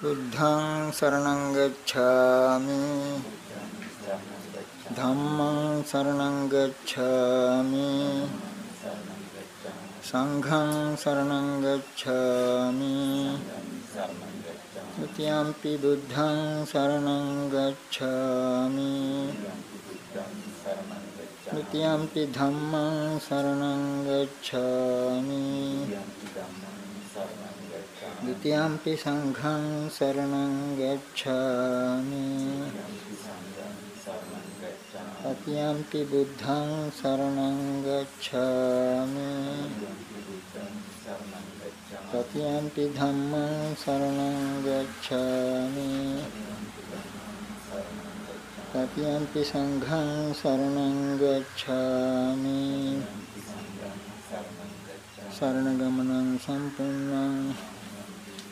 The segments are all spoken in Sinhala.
බුද්ධං සරණං ගච්ඡාමි. ධම්මං සරණං ගච්ඡාමි. සංඝං සරණං ගච්ඡාමි. ဒ ුතියම්පි බුද්ධං සරණං ගච්ඡාමි. ဒ ුතියම්පි ධම්මං සරණං ගච්ඡාමි. ဒ ුතියම්පි සංඝං සරණං ගච්ඡාමි තතියම්පි බුද්ධං සරණං ගච්ඡාමි තතියම්පි ධම්මං සරණං ගච්ඡාමි තතියම්පි සංඝං සරණං ගච්ඡාමි සරණ ගමනං සම්පූර්ණං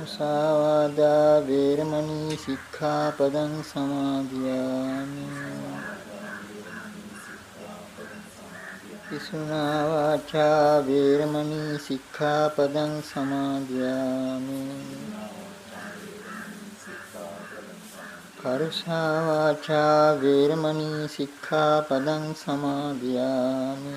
මුසාවාදා වේරමණී සික්ඛාපදං සමාදියාමි. පිසුනා වාචා වේරමණී සික්ඛාපදං සමාදියාමි. කරුෂා වාචා වේරමණී සික්ඛාපදං සමාදියාමි.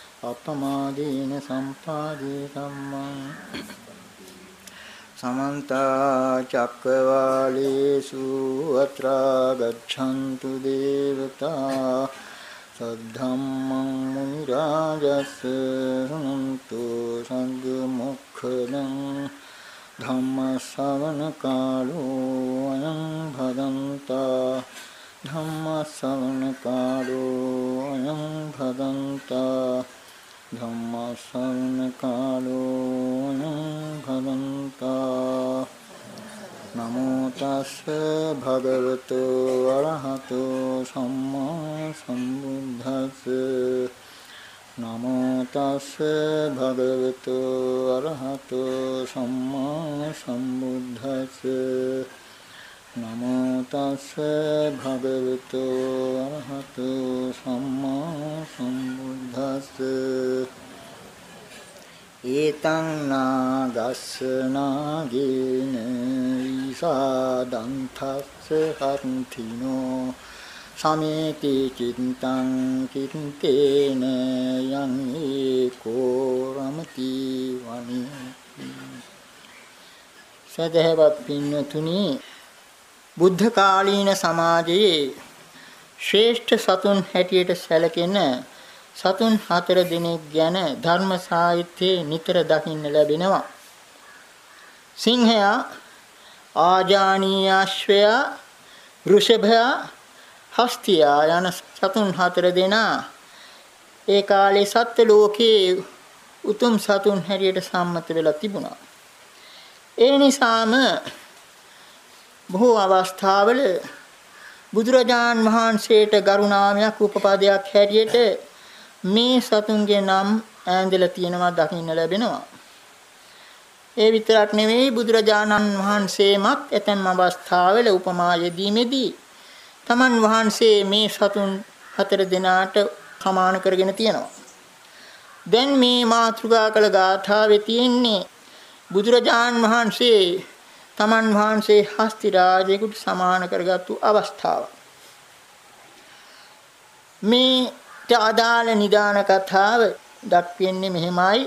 අපමාදීන සම්පාදී ධම්මං සමන්ත චක්කවාලේසු අත්‍රා ගච්ඡන්තු දේවතා සද්ධම්මං මුනි රාජස් සුනන්තු සංඝ මොක්ඛදං ධම්ම ශ්‍රවණ කාලෝ අයං භදන්තා ධම්ම ශ්‍රවණ කාලෝ අයං භදන්තා ධම්මසවන කාලෝ භවන්තා නමෝ තස්ස භගවතු වරහතු සම්මා සම්බුද්දස්ස නමෝ තස්ස භගවතු වරහතු සම්මා සම්බුද්දස්ස නමෝ තස්ස භගවතු අරහතු සම්මා සම්බුද්දස්ස ඒතං නාගස්ස නාගේන ඊසාදන්තස්ස හන්තිනෝ සමේති චින්තං කිත්තේන යං ඒකෝ රමති වනි සදහවත් පින්නතුනි බුද්ධ කාලීන සමාජයේ ශ්‍රේෂ්ඨ සතුන් හැටියට සැලකෙන සතුන් හතර දෙනෙක් ගැන ධර්ම සාහිත්‍යයේ නිතර දකින්න ලැබෙනවා. සිංහයා, ආජානීයාශ්වයා, වෘෂභයා, හස්තියා යන සතුන් හතර දෙනා ඒ කාලේ සත්ත්ව ලෝකයේ උතුම් සතුන් හැටියට සම්මත වෙලා තිබුණා. ඒ නිසාම බොහෝ අවස්ථාවල බුදුරජාන් වහන්සේට ගරුණාමයක් උපපදයක් හැටියට මේ සතුන්ගේ නම් ඈඳලා තියෙනවා දකින්න ලැබෙනවා. ඒ විතරක් නෙවෙයි බුදුරජාණන් වහන්සේමත් ඇතැම් අවස්ථාවල උපමා යෙදීමේදී තමන් වහන්සේ මේ සතුන් හතර දෙනාට සමාන කරගෙන තියෙනවා. දැන් මේ මාතෘකා කළ ගාථාවේ තියෙන්නේ බුදුරජාන් වහන්සේ තමන් වහන්සේ හස්ති රාජයෙකුට සමාන කරගත්තු අවස්ථාව. මේට අදාළ නිදාන කතාව දක්වන්නේ මෙහෙමයි.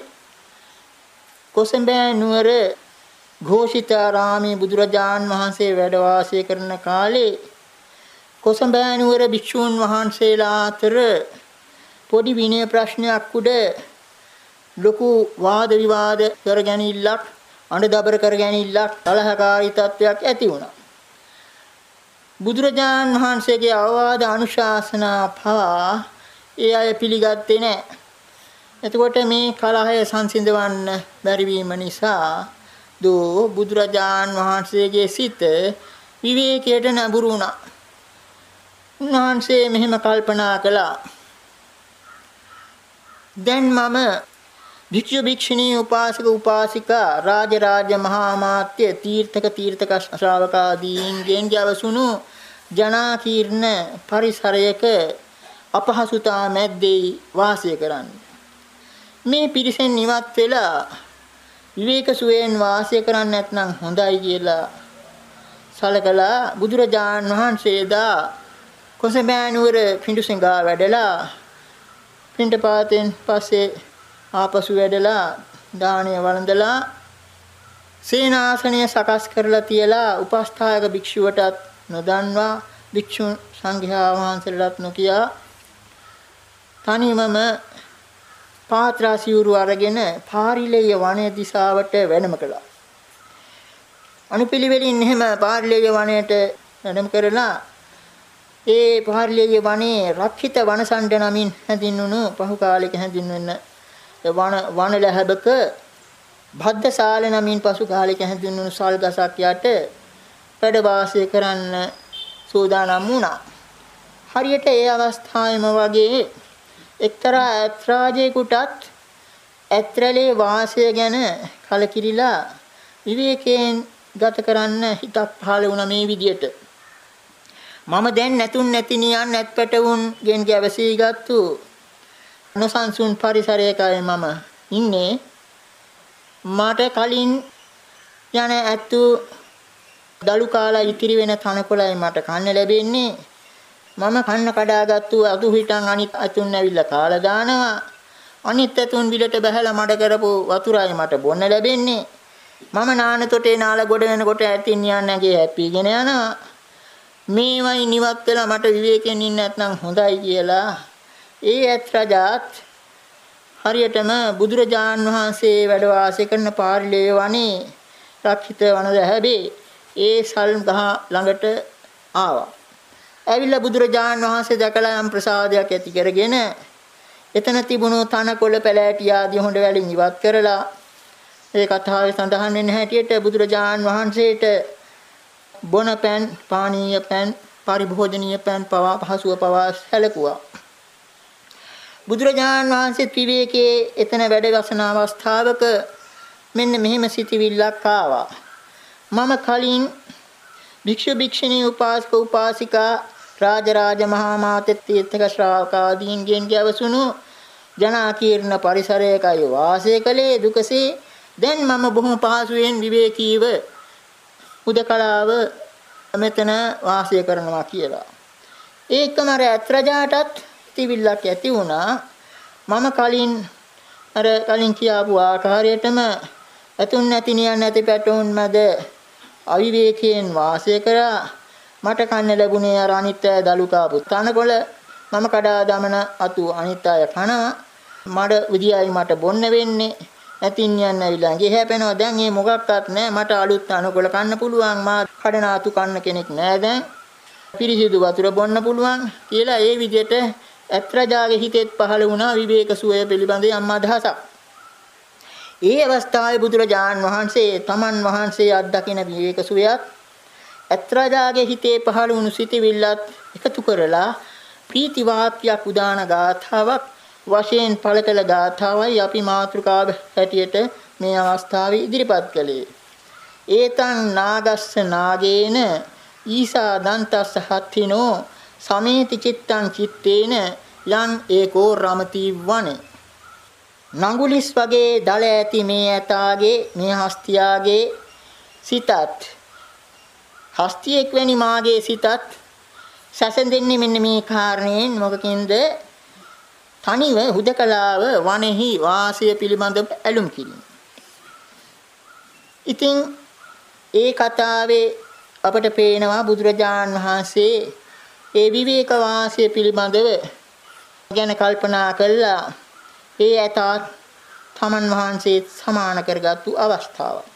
කොසඹෑ නුවර ഘോഷිතාරාමේ බුදුරජාන් වහන්සේ වැඩ වාසය කරන කාලේ කොසඹෑ නුවර භික්ෂූන් වහන්සේලා අතර පොඩි විනය ප්‍රශ්නයක් උඩ ලොකු වාද විවාද කරගැනීමක් අඬදබර කරගැනීමක් කලහකාරී තත්වයක් ඇති වුණා. බුදුරජාන් වහන්සේගේ අවවාද අනුශාසනා පවා ඒ අය පිළිගත්තේ නැහැ. එතකොට මේ කලහය සංසිඳවන්න බැරි වීම නිසා දෝ බුදුරජාන් වහන්සේගේ සිත විවේකයට නැඹුරු වුණා. උන්වහන්සේ මෙහෙම කල්පනා කළා. දැන් මම භික්ෂු භික්ෂුණී උපාසක උපාසිකා රාජරාජ මහා මාත්‍ය තීර්ථක තීර්ථක ශ්‍රාවකාදීන්ගෙන් ජවසුණු ජනාකීර්ණ පරිසරයක අපහසුතා මැද්දේ වාසය කරන්නේ මේ පිරිසෙන් ඉවත් වෙලා විවේක සුවයෙන් වාසය කරන්න නැත්නම් හොඳයි කියලා සලකලා බුදුරජාණන් වහන්සේදා කොසඹෑනුවර පිඬුසිඟා වැඩලා පිඬපාතෙන් පස්සේ ආපසු වැඩලා දාණය වළඳලා සේනාසනය සකස් කරලා තියලා උපස්ථායක භික්ෂුවටත් නොදන්වා භික්ෂු සංඝයා වහන්සේලාට නොකියා තනිවම පාත්‍රා සිවුරු අරගෙන පාරිලෙය වනයේ දිශාවට වැඩම කළා. අනුපිළිවෙලින් එහෙම පාරිලෙය වනයේට වැඩම කරලා ඒ පාරිලෙය වනයේ රක්ෂිත වනසණ්ඩ නමින් හැඳින්වුණු පහු කාලයක හැඳින්වෙන වන වන ලැබක භද්දසාල නමින් පසු කාලයක හැඳින්වුණු සල් ගසක් යට වැඩ වාසය කරන්න සූදානම් වුණා. හරියට ඒ අවස්ථාවේම වගේ එක්තරා ඇත්රාජයෙකුටත් ඇත්‍රලේ වාසය ගැන කලකිරිලා විවේකයෙන් ගත කරන්න හිතක් පහළ වුණා මේ විදියට. මම දැන් නැතුන් නැති නියන් නැත්පැටවුන් ගෙන් ගැවසී ගත්තු නොසන්සුන් පරිසරයකයි මම ඉන්නේ. මට කලින් යන ඇත්තු දලු කාලා ඉතිරි වෙන තනකොළයි මට කන්න ලැබෙන්නේ. මම කන්න කඩාගත්තු අතු හිටන් අනිත් අතුන් ඇවිල්ලා කාලා දානවා. අනිත් අතුන් විලට බහැලා මඩ කරපු වතුරයි මට බොන්න ලැබෙන්නේ. මම නාන තොටේ නාලා ගොඩ වෙනකොට ඇතින් යන්න නැගේ හැප්පීගෙන යනවා. මේවයි නිවත් වෙලා මට විවේකයෙන් ඉන්න නැත්නම් හොඳයි කියලා ඒ ඇත් රජාත් හරියටම බුදුරජාන් වහන්සේ වැඩ වාසය කරන පාරිලේ වනේ රක්ෂිත වන දැහැබේ ඒ සල් ගහ ළඟට ආවා. ඇවිල්ලා බුදුරජාන් වහන්සේ දැකලා යම් ප්‍රසාදයක් ඇති කරගෙන එතන තිබුණු තනකොළ පැලෑටි ආදී හොඬ වලින් ඉවත් කරලා ඒ කතාවේ සඳහන් වෙන හැටියට බුදුරජාන් වහන්සේට බොන පෑන් පානීය පෑන් පරිභෝජනීය පෑන් පවා පහසුව පවා සැලකුවා බුදුරජාන් වහන්සේ ත්‍රිවේකයේ එතන වැඩ ගසන අවස්ථාවක මෙන්න මෙහෙම සිටිවිල්ලක් ආවා මම කලින් භික්ෂු භික්ෂුණී උපාසක උපාසිකා රාජරාජ මහා මාතේ තීර්ථක ශ්‍රාවකාදීන්ගෙන් ගැවසුණු ජනාකීර්ණ පරිසරයකයි වාසය කළේ දුකසේ දැන් මම බොහොම පහසුවෙන් විවේකීව උදකලාව මෙතන වාසය කරනවා කියලා. ඒකම අර ඇත්‍රජාටත් තිවිල්ලක් ඇති වුණා. මම කලින් අර කලින් කියාපු ආකාරයටම ඇතුන් නැති නියන් නැති පැටවුන් මැද අවිවේකයෙන් වාසය කරා. මට කන්න ලැබුණේ අර අනිත්‍ය දලු කාපු තනකොළ. මම කඩා දමන අතු අනිත්‍ය කනවා මඩ විදියයි මට බොන්න වෙන්නේ. ඇතින් යන්න ඇවිල්ලා ඇඟේ හැපෙනවා. දැන් මේ මොකක්වත් නැහැ මට අලුත් තනකොළ කන්න පුළුවන්. මා කඩන අතු කන්න කෙනෙක් නැහැ දැන්. පිරිසිදු වතුර බොන්න පුළුවන්. කියලා ඒ විදිහට ඇත්‍රජාගේ හිතෙත් පහළ වුණා විවේක සුවය පිළිබඳ යම් අදහසක් ඒ අවස්ථාවේ බුදුරජාන් වහන්සේ තමන් වහන්සේ අත්දකින විවේක සුවයත් ඇත්‍රාජාගේ හිතේ පහළ වුණු සිටිවිල්ලත් එකතු කරලා ප්‍රීති වාක්‍යයක් උදාන ගාථාවක් වශයෙන් පළ කළ ගාථාවයි අපි මාතෘකාව හැටියට මේ අවස්ථාවේ ඉදිරිපත් කළේ. ඒතං නාගස්ස නාගේන ඊසා දන්තස්ස හත්තිනෝ සමේති චිත්තං චිත්තේන යං ඒකෝ රමති වනේ නඟුලිස් වගේ දල ඇති මේ ඇතාගේ මේ හස්තියාගේ සිතත්. හස්තියෙක් වැනි මාගේ සිතත් සැසඳෙන්නේ මෙන්න මේ කාරණයෙන්. මොකකින්ද? තනිව හුදකලාව වනෙහි වාසය පිළිබඳව ඇලුම් කිරීම. ඉතින් ඒ කතාවේ අපට පේනවා බුදුරජාන් වහන්සේ ඒ විවේක වාසය පිළිබඳව ගැන කල්පනා කළා ඒ ඇතාත් තමන් වහන්සේ සමාන කරගත්තු අවස්ථාවක්.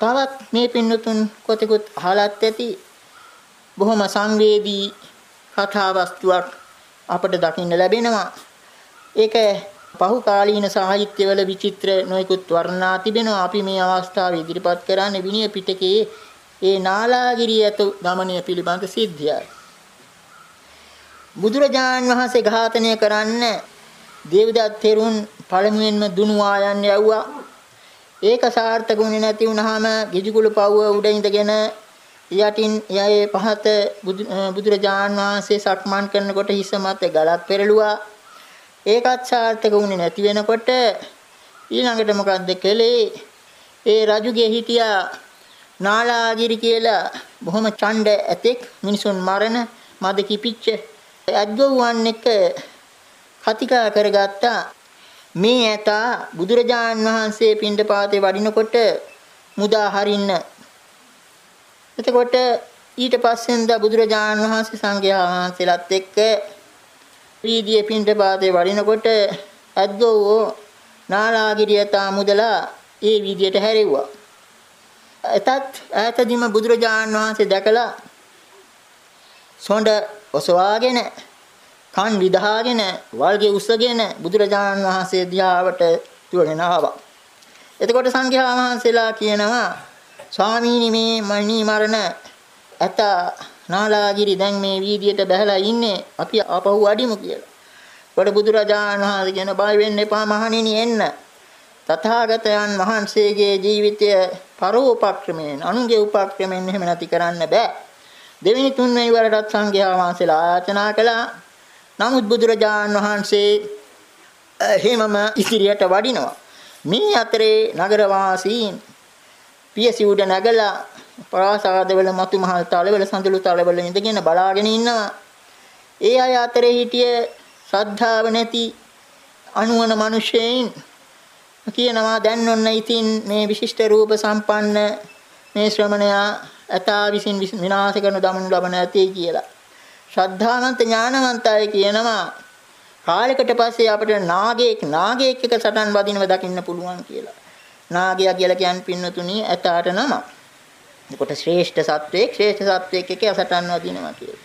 තවත් මේ පින්නතුන් කොතෙකුත් අහලත් ඇති බොහොම සංවේදී කතා වස්තුවක් අපට දකින්න ලැබෙනවා. ඒක පහු කාලීන සාහිත්‍යවල විචිත්‍ර නොයෙකුත් වර්ණනා තිබෙනවා. අපි මේ අවස්ථාවේ ඉදිරිපත් කරන්නේ විනය පිටකයේ ඒ නාලාගිරිය ඇතු ගමනය පිළිබඳ සිද්ධියයි. බුදුරජාන් වහන්සේ ඝාතනය කරන්න දේවදත්ත තෙරුන් පළමුවෙන්ම දුනුවා යන්න යවුවා. ඒක සාර්ථකුනේ නැති වුනහම ගිජුකුළු පවුව උඩ ඉඳගෙන යටින් යයේ පහත බුදුරජාන් වහන්සේ සක්මන් කරනකොට හිස මත ගලක් පෙරළුවා. ඒකත් සාර්ථක වුණේ නැති වෙනකොට ඊළඟට මොකද්ද කළේ? ඒ රජුගේ හිටියා නාලාගිරි කියලා බොහොම ඡණ්ඩ ඇතෙක් මිනිසුන් මරණ මද කිපිච්ච අද්ගොව්වන් එක කතිකා කරගත්තා. මේ ඇතා බුදුරජාන් වහන්සේ පින්ඩපාතේ වඩිනකොට මුදා හරින්න. එතකොට ඊට පස්සෙන්ද බුදුරජාන් වහන්සේ සංඝයා වහන්සේලාත් එක්ක වීදියේ පින්ඩපාතේ වඩිනකොට අද්ගොව්වෝ නාලාගිරියතා මුදලා ඒ වීදියට හැරෙව්වා. එතත් ඈතදීම බුදුරජාන් වහන්සේ දැකලා සොඬ ඔසවාගෙන කන් විදහාගෙන වල්ගේ උස්සගෙන බුදුරජාන් වහන්සේ දිහාවට තුවගෙන ආවා. එතකොට සංඝයා වහන්සේලා කියනවා ස්වාමීනි මේ මණී මරණ ඇත නාලාගිරි දැන් මේ වීදියට බැහැලා ඉන්නේ අපි ආපහු වඩිමු කියලා. කොට බුදුරජාණන් වහන්සේ කියන බය වෙන්න එපා මහණෙනි එන්න. තථාගතයන් වහන්සේගේ ජීවිතය පරෝපක්‍රමයෙන් අනුගේ උපක්‍රමයෙන් එහෙම නැති කරන්න බෑ. දෙවෙනි තුන්වෙනි වරටත් සංඝයා වහන්සේලා ආයතනා කළා. නමුත් බුදුරජාණන් වහන්සේ එහෙමම ඉදිරියට වඩිනවා. මේ අතරේ නගර වාසීන් පියසි උඩ නැගලා ප්‍රාසාදවල මතු මහල් තලවල සඳලු තලවල ඉඳගෙන බලාගෙන ඉන්නවා. ඒ අය අතරේ හිටිය ශ්‍රද්ධාව නැති අනුවන මිනිසෙයින් කියනවා දැන් ඔන්න ඉතින් මේ විශිෂ්ට රූප සම්පන්න මේ ශ්‍රමණයා ඇතා විසින් විනාශ කරන දමනු ලබන ඇති කියලා. ශ්‍රද්ධාවන්ත ඥානවන්ත අය කියනවා කාලයකට පස්සේ අපිට නාගයෙක් නාගයෙක් එක සටන් වදිනව දකින්න පුළුවන් කියලා. නාගයා කියලා කියන්නේ පින්නතුණි ඇතාට නම. එතකොට ශ්‍රේෂ්ඨ සත්වයක් ශ්‍රේෂ්ඨ සත්වයක් එක සටන් වදිනවා කියලා.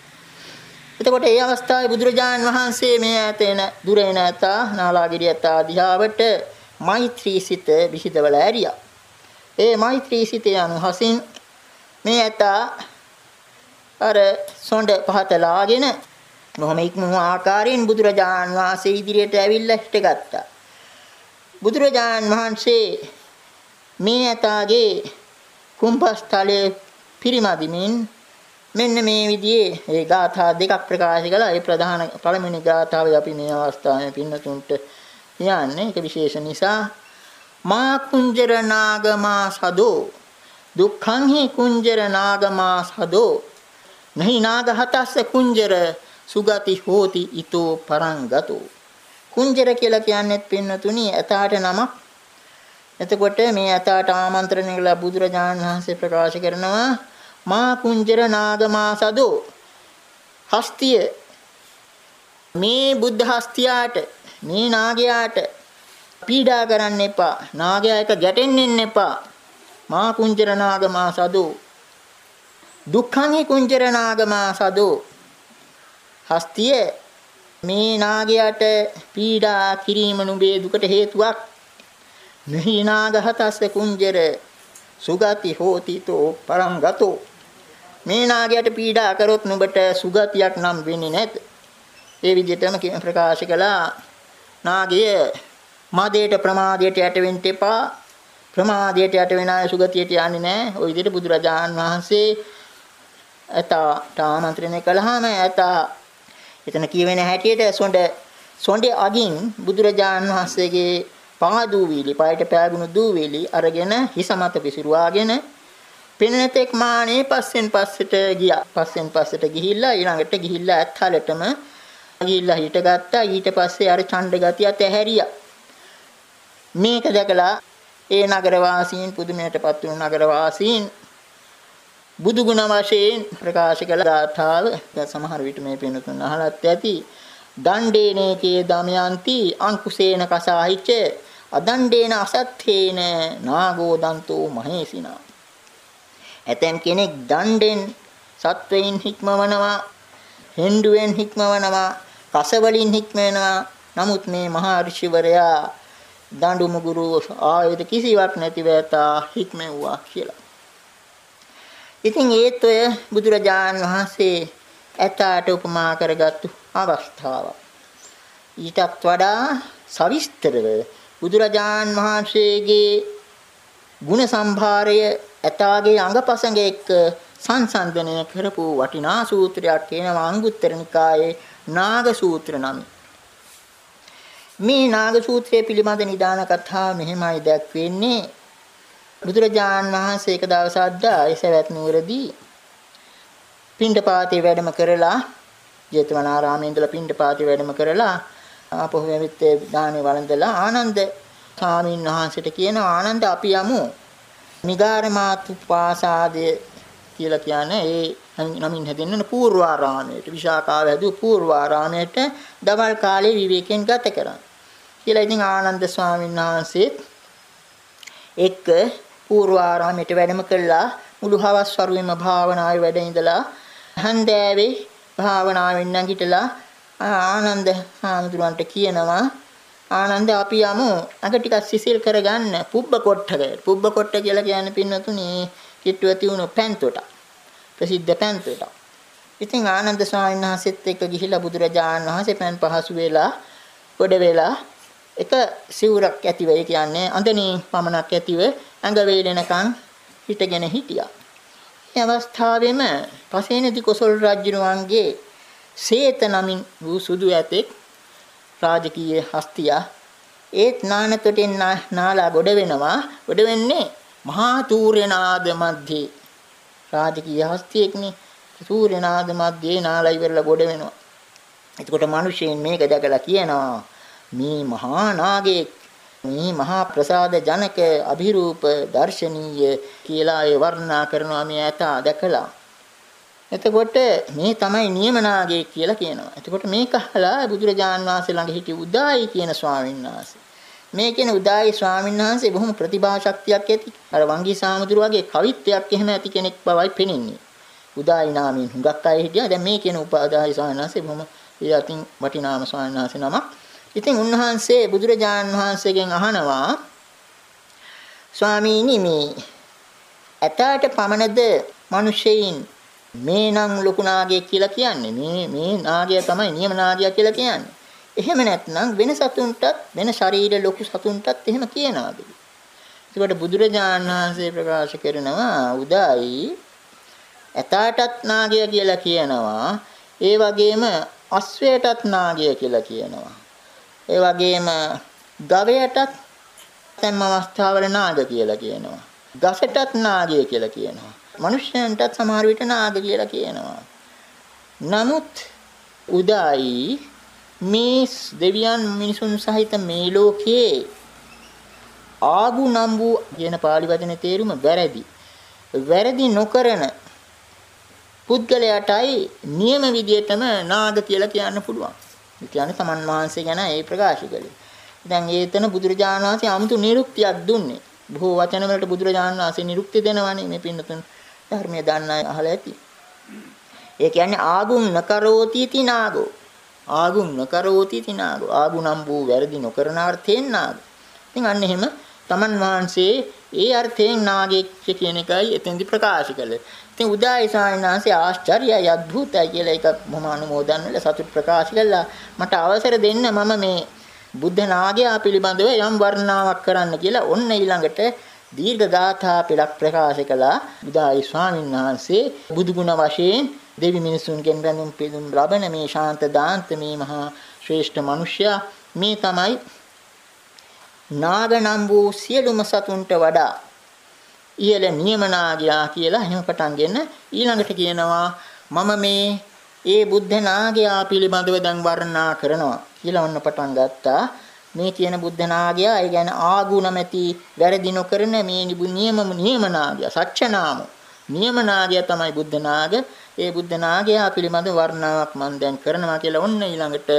එතකොට ඒ අවස්ථාවේ බුදුරජාන් වහන්සේ මේ ඇතේන දුරේන ඇතා නාලාගිරිය ඇතා දිහාවට මෛත්‍රී සිත විහිදවල ඇරියා. ඒ මෛත්‍රී සිතේ අනුහසින් මේ ඇතා අර සොඬ පහතලාගෙන මොහොම ඉක්මන ආකාරයෙන් බුදුරජාන් වහන්සේ ඉදිරියට ඇවිල්ලා හිටගත්තා. බුදුරජාන් වහන්සේ මේ ඇතාගේ කුම්භස්ථලයේ පිරිමදිමින් මෙන්න මේ විදිහේ ඒ ගාථා දෙකක් ප්‍රකාශ කළා. ඒ ප්‍රධාන පළවෙනි ගාථාවයි අපි මේ අවස්ථාවේ පින්නතුන්ට කියන්නේ. ඒක විශේෂ නිසා මා කුංජර නාගමා සදෝ දුක්ඛං හි කුංජර නාගමා සදෝ නහි නාගහතස්ස කුංජර සුගති හෝති ඊතෝ පරංගතෝ කුංජර කියලා කියන්නේත් පින්නතුණි ඇතාට නමක්? එතකොට මේ ඇතාට ආමන්ත්‍රණය කළ බුදුරජාණන් වහන්සේ ප්‍රකාශ කරනවා මා කුංජර නාගමා සදෝ හස්තිය මේ බුද්ධ හස්තියාට මේ නාගයාට පීඩා කරන්න එපා. නාගයා එක ගැටෙන්න එපා. මා කුංජර නාගමා සදෝ දුක්ඛං කුංජර නාගමා සදෝ හස්තිය මේ නාගයාට පීඩා කිරීම නුඹේ දුකට හේතුවක්. මෙහි නාගහතස්ස කුංජර සුගති හෝතිතෝ පරංගතෝ. මේ නාගයාට පීඩා කරොත් නුඹට සුගතියක් නම් වෙන්නේ නැත. ඒ විදිහටම ප්‍රකාශ කළා. නාගය මදයට ප්‍රමාදයට යට වෙන්න එපා. ප්‍රමාදයට යට වෙන අය සුගතියට යන්නේ නැහැ. ওই විදිහට බුදුරජාන් වහන්සේ ඇතාට ආමන්ත්‍රණය කළාම ඇතා එතන කියවෙන හැටියට සොඬ සොඬේ අගින් බුදුරජාන් වහන්සේගේ පාදූවිලි පයට පෑගුණු දූවිලි අරගෙන හිස මත පිසිරුවාගෙන පෙනෙතෙක් මානේ පස්සෙන් පස්සට ගියා. පස්සෙන් පස්සට ගිහිල්ලා ඊළඟට ගිහිල්ලා ඇත්හලටම ගිහිල්ලා හිටගත්තා. ඊට පස්සේ අර ඡණ්ඩ ගතියත් ඇහැරියා. මේක දැකලා ඒ නගර වාසීන් පුදුමයටපත් වුණු නගර වාසීන් බුදු ගුණ වශයෙන් ප්‍රකාශ කළ ධාතාව සමහර විට මේ පිනුතුන් අහලත් ඇති. දණ්ඩේනේකේ දමයන්ති අංකුසේන කසාහිච්ච අදණ්ඩේන අසත්තේන නාගෝ දන්තෝ මහේසිනා. ඇතැම් කෙනෙක් දණ්ඩෙන් සත්වයින් හික්මවනවා හෙන්ඩුවෙන් හික්මවනවා කසවලින් හික්මවනවා. නමුත් මේ මහා ඍෂිවරයා දඬු මුගුරු ආයුධ කිසිවක් නැතිව ඇතා හික්මෙව්වා කියලා. ඉතින් ඒත් ඔය බුදුරජාන් වහන්සේ ඇතාට උපමා කරගත්තු අවස්ථාවක්. ඊටත් වඩා සවිස්තරව බුදුරජාන් වහන්සේගේ ගුණ සම්භාරය ඇතාගේ අංගපසඟ එක්ක සංසන්දනය කරපු වටිනා සූත්‍රයක් කියනවා අංගුත්තර නිකායේ නාග සූත්‍ර නමින්. මේ නාග සූත්‍රය පිළිබඳ නිදාන කතාව මෙහෙමයි දැක්වෙන්නේ බුදුරජාන් වහන්සේ එක දවසක් දා එසවැත් නුවරදී පිණ්ඩපාතේ වැඩම කරලා ජේතවනාරාමයේ ඉඳලා පිණ්ඩපාතේ වැඩම කරලා ආපහු ඇවිත් දානේ වළඳලා ආනන්ද ස්වාමීන් වහන්සේට කියනවා ආනන්ද අපි යමු මිගාරමාතු පාසාදය කියලා කියන්නේ ඒ නමින් හැදෙන්න පූර්වාරාමයට විශාකාව හැදුව පූර්වාරාමයට දවල් කාලේ විවේකයෙන් ගත කරා. කියලා ඉතින් ආනන්ද ස්වාමීන් වහන්සේත් එක්ක පූර්වාරාමයට වැඩම කළා. මුළු හවස් වරුවේම භාවනාවේ වැඩ ඉඳලා හන්දෑවේ භාවනාවෙන් නැගිටලා ආනන්ද හාමුදුරන්ට කියනවා ආනන්ද අපි යමු. අඟ ටිකක් සිසිල් කරගන්න. පුබ්බ කොට්ටකට පුබ්බ කොට්ට කියලා කියන්නේ පින්නතුනේ කිට්ටුව තියුණු පැන්තොට ප්‍රසිද්ධ පැන්තොට ඉතින් ආනන්ද ස්වාමීන් වහන්සේත් එක්ක ගිහිලා බුදුරජාණන් වහන්සේ පෑන් පහසු වෙලා ගොඩ වෙලා එක සිවුරක් ඇතිව ඒ කියන්නේ අඳනේ පමණක් ඇතිව ඇඟ වේලෙනකන් හිටගෙන හිටියා. මේ අවස්ථාවෙම පසේනදි කොසල් රජුණන්ගේ සේත නමින් වූ සුදු ඇතෙක් රාජකීය හස්තියා ඒත් නානතොටින් නාලා ගොඩ වෙනවා. ගොඩ වෙන්නේ මහා තූර්යනාද මැද්දේ. රාජකීය හස්තියෙක්නේ. සූර්යනාද මැද්දේ නාලා ඉවරලා ගොඩ වෙනවා. එතකොට මිනිසෙන් මේක දැකලා කියනවා මේ මහා නාගයෙක් මේ මහා ප්‍රසාද ජනක අභිරූප දර්ශනීය කියලා ඒ වර්ණනා කරනවා මේ ඇත දැකලා එතකොට මේ තමයි නියමනාගය කියලා කියනවා. එතකොට මේක අහලා බුදුරජාන් වහන්සේ ළඟ හිටි උදායි කියන ස්වාමීන් වහන්සේ. මේ කියන උදායි ස්වාමීන් වහන්සේ බොහොම ප්‍රතිභා ශක්තියක් ඇති. අර වංගී සාමුදුර වගේ කවිත්වයක් එහෙම ඇති කෙනෙක් බවයි පෙනෙන්නේ. උදායි නාමයෙන් හුඟක් අය හිටියා. දැන් මේ කියන උපාදායි ස්වාමීන් වහන්සේ බොහොම ඒ අතින් වටිනාම ස්වාමීන් වහන්සේ නමක්. ඉතින් උන්වහන්සේ බුදුරජාන් වහන්සේගෙන් අහනවා ස්වාමීනි මේ ඇතාට පමණද මිනිසෙයින් මේ නම් ලොකු නාගයෙක් කියලා කියන්නේ. මේ මේ නාගයා තමයි නියම නාගයා කියලා කියන්නේ. එහෙම නැත්නම් වෙන සතුන්ටත් වෙන ශරීර ලොකු සතුන්ටත් එහෙම කියනවාද? ඒකට බුදුරජාණන් වහන්සේ ප්‍රකාශ කරනවා උදායි ඇතාටත් නාගය කියලා කියනවා. ඒ වගේම අස්වැයටත් නාගය කියලා කියනවා. ඒ වගේම ගවයටත් තැම් අවස්ථාවල නාග කියලා කියනවා. ගසටත් නාගය කියලා කියනවා. මනුෂ්‍යයන්ටත් සමහර විට නාග කියලා කියනවා. නමුත් උදායි මේ දෙවියන් මිනිසුන් සහිත මේ ලෝකයේ ආගු නම්බු කියන pāli වචනේ තේරුම වැරදි. වැරදි නොකරන පුද්ගලයාටයි නියම විදියටම නාග කියලා කියන්න පුළුවන්. ඒ කියන්නේ සමන් වහන්සේ ගැන ඒ ප්‍රකාශ කළේ. දැන් ඒතන බුදුරජාණන් වහන්සේ 아무තු නිරුක්තියක් දුන්නේ. බොහෝ වචන වලට බුදුරජාණන් වහන්සේ නිරුක්ති දෙනවනේ මේ පින්නතුන්. ධර්මයේ දන්න අය අහලා ඇති. ඒ කියන්නේ ආගුම් නකරෝති තිනාගෝ. ආගුම් නකරෝති තිනාගෝ. ආගුනම් වූ වැරදි නොකරන අර්ථයෙන් නාගෝ. ඉතින් අන්න එහෙම තමන් වහන්සේ ඒ අර්ථයෙන් නාගයෙක් කියන එකයි එතෙන්දි ප්‍රකාශ කළේ. ඉතින් උදායි සායනාංශය ආශ්චර්යයි අద్භූතයි කියලා එක මම අනුමෝදන් වෙලා සතුට ප්‍රකාශ කළා. මට අවසර දෙන්න මම මේ බුද්ධ නාගයා පිළිබඳව යම් වර්ණනාවක් කරන්න කියලා ඔන්න ඊළඟට දීර්ඝ ගාථා පෙළක් ප්‍රකාශ කළා බුදායි ස්වාමීන් වහන්සේ බුදු ගුණ වශයෙන් දෙවි මිනිසුන්ගෙන් බැඳුම් පිදුම් ලබන මේ ශාන්ත දාන්ත මේ මහා ශ්‍රේෂ්ඨ මිනිසයා මේ තමයි නාග නම් වූ සියලුම සතුන්ට වඩා ඉහළ නියමනාගයා කියලා එහෙම පටන් ගෙන ඊළඟට කියනවා මම මේ ඒ බුද්ධ නාගයා පිළිබඳව දැන් වර්ණනා කරනවා. කියලා ඔන්න පටන් ගත්තා. මේ කියන බුද්ධ නාගයා ඒ කියන්නේ ආගුණමැති වැරදි නොකරන මේ නියම නියම නාගයා සත්‍යනාම නියම නාගයා තමයි බුද්ධ නාග. ඒ බුද්ධ නාගයා පිළිබඳ වර්ණනාවක් මම දැන් කරනවා කියලා ඔන්න ඊළඟට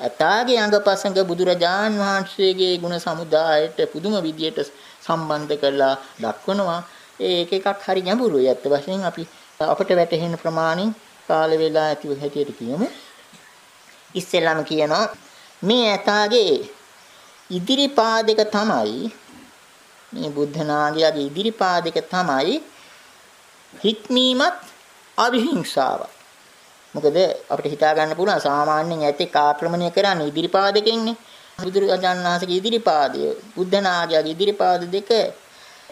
ඇතාගේ අඟපසඟ බුදුරජාන් වහන්සේගේ ගුණ සමුදායට පුදුම විදියට සම්බන්ධ කරලා දක්වනවා ඒ එක එකක් හරි ගැඹුරුයි ඇත්ත වශයෙන් අපි අපිට වැටහෙන ප්‍රමාණින් කාල වේලා ඇතිව හැටියට කියමු ඉස්සෙල්ලාම කියනවා මේ ඇතාගේ ඉදිරි පාදක තමයි මේ බුද්ධ නාගයාගේ ඉදිරි පාදක තමයි හික්මීමත් අවිහිංසාවත්. මොකද අපිට හිතා ගන්න පුළුවන් සාමාන්‍යයෙන් ඇතෙක් ආක්‍රමණය කරන්නේ ඉදිරි පාදකෙන්නේ. බුදුරජාණන් වහන්සේගේ ඉදිරි පාදය, බුද්ධ නාගයාගේ ඉදිරි පාද දෙක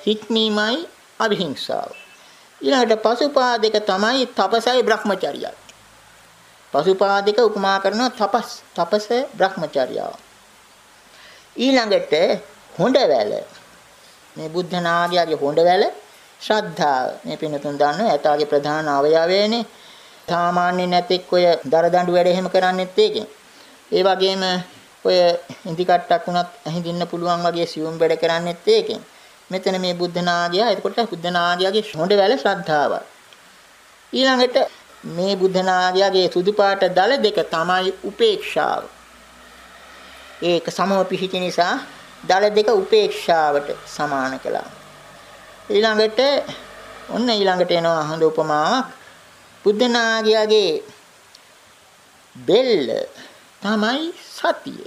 හික්මීමයි අවිහිංසාව. ඊළඟට පසුපාදක තමයි තපසයි Brahmacharya. පසුපාදක උපමා කරනවා තපස් තපස Brahmacharyaව. ඊළඟට හොඬවැල මේ බුද්ධ නාගයාගේ හොඬවැල ශ්‍රද්ධාව මේ පින්නතුන් දන්නවා ඇතාගේ ප්‍රධාන අවයවයනේ සාමාන්‍ය නැතෙක් ඔය දරදඬු වැඩ එහෙම කරන්නේත් ඒකෙන් ඒ වගේම ඔය ඉඳි කට්ටක් උනත් ඇහිඳින්න පුළුවන් වගේ සියුම් වැඩ කරන්නේත් ඒකෙන් මෙතන මේ බුද්ධ නාගයා එතකොට බුද්ධ නාගයාගේ හොඬවැල ශ්‍රද්ධාවයි ඊළඟට මේ බුද්ධ නාගයාගේ සුදු පාට දල දෙක තමයි උපේක්ෂාව ඒක සමව පිහිටි නිසා දල දෙක උපේක්ෂාවට සමාන කළා. ඊළඟට ඔන්න ඊළඟට එනවා හොඳ උපමාවක්. බුද්ධ නාගයාගේ බෙල්ල තමයි සතිය.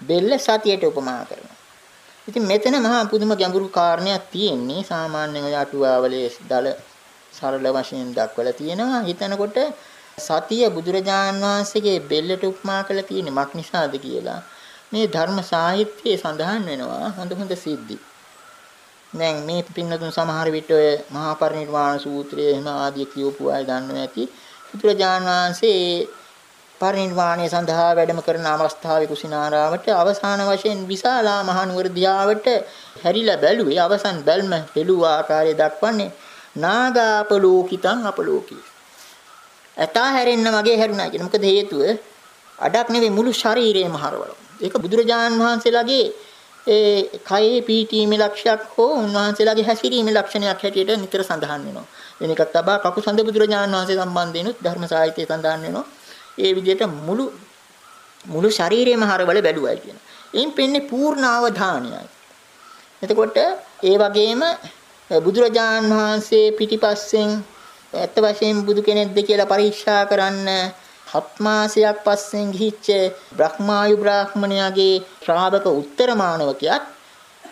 බෙල්ල සතියට උපමා කරනවා. ඉතින් මෙතන මහා පුදුම ගැඹුරු කාරණයක් තියෙන්නේ සාමාන්‍යයෙන් ඔය අටුවාවලේ දල සරල වශයෙන් දක්වලා තියෙනවා. හිතනකොට සතිය බුදුරජාන් වහන්සේගේ බෙල්ලට උපමා කරලා තියෙන්නේ මක් නිසාද කියලා මේ ධර්ම සාහිත්‍යයේ සඳහන් වෙනවා හොඳ හොඳ සිද්ධි. දැන් මේ පින්නතුන් සමහර විට ඔය මහා පරිනිර්වාණ සූත්‍රය එහෙම ආදී කියවපු අය දන්නවා ඇති. බුදුරජාන් වහන්සේ පරිනිර්වාණය සඳහා වැඩම කරන අවස්ථාවේ කුසිනාරාවට අවසාන වශයෙන් විශාලා මහනුවර දියාවට හැරිලා බැලුවේ අවසන් බැල්ම හෙළුව ආකාරය දක්වන්නේ නාගාපලෝකිතං අපලෝකී ඇතා හැරෙන්න වගේ හැරුණා කියන. මොකද හේතුව අඩක් නෙවෙයි මුළු ශරීරයම හරවල. ඒක බුදුරජාන් වහන්සේලාගේ ඒ කයේ පීඨීමේ ලක්ෂයක් හෝ උන්වහන්සේලාගේ හැසිරීමේ ලක්ෂණයක් හැටියට නිතර සඳහන් වෙනවා. වෙන එකක් තබා කකුසඳ බුදුරජාන් වහන්සේ සම්බන්ධයෙන්ුත් ධර්ම සාහිත්‍යයේ සඳහන් වෙනවා. ඒ විදිහට මුළු මුළු ශරීරයම හරවල බැලුවයි කියන. එයින් පෙන්නේ පූර්ණ අවධානයයි. එතකොට ඒ වගේම බුදුරජාන් වහන්සේ පිටිපස්සෙන් ඇත්ත වශයෙන්ම බුදු කෙනෙක්ද කියලා පරීක්ෂා කරන්න හත් මාසයක් පස්සෙන් ගිහිච්ච බ්‍රහ්මායු බ්‍රාහ්මණයාගේ ශ්‍රාවක උත්තර මානවකයාත්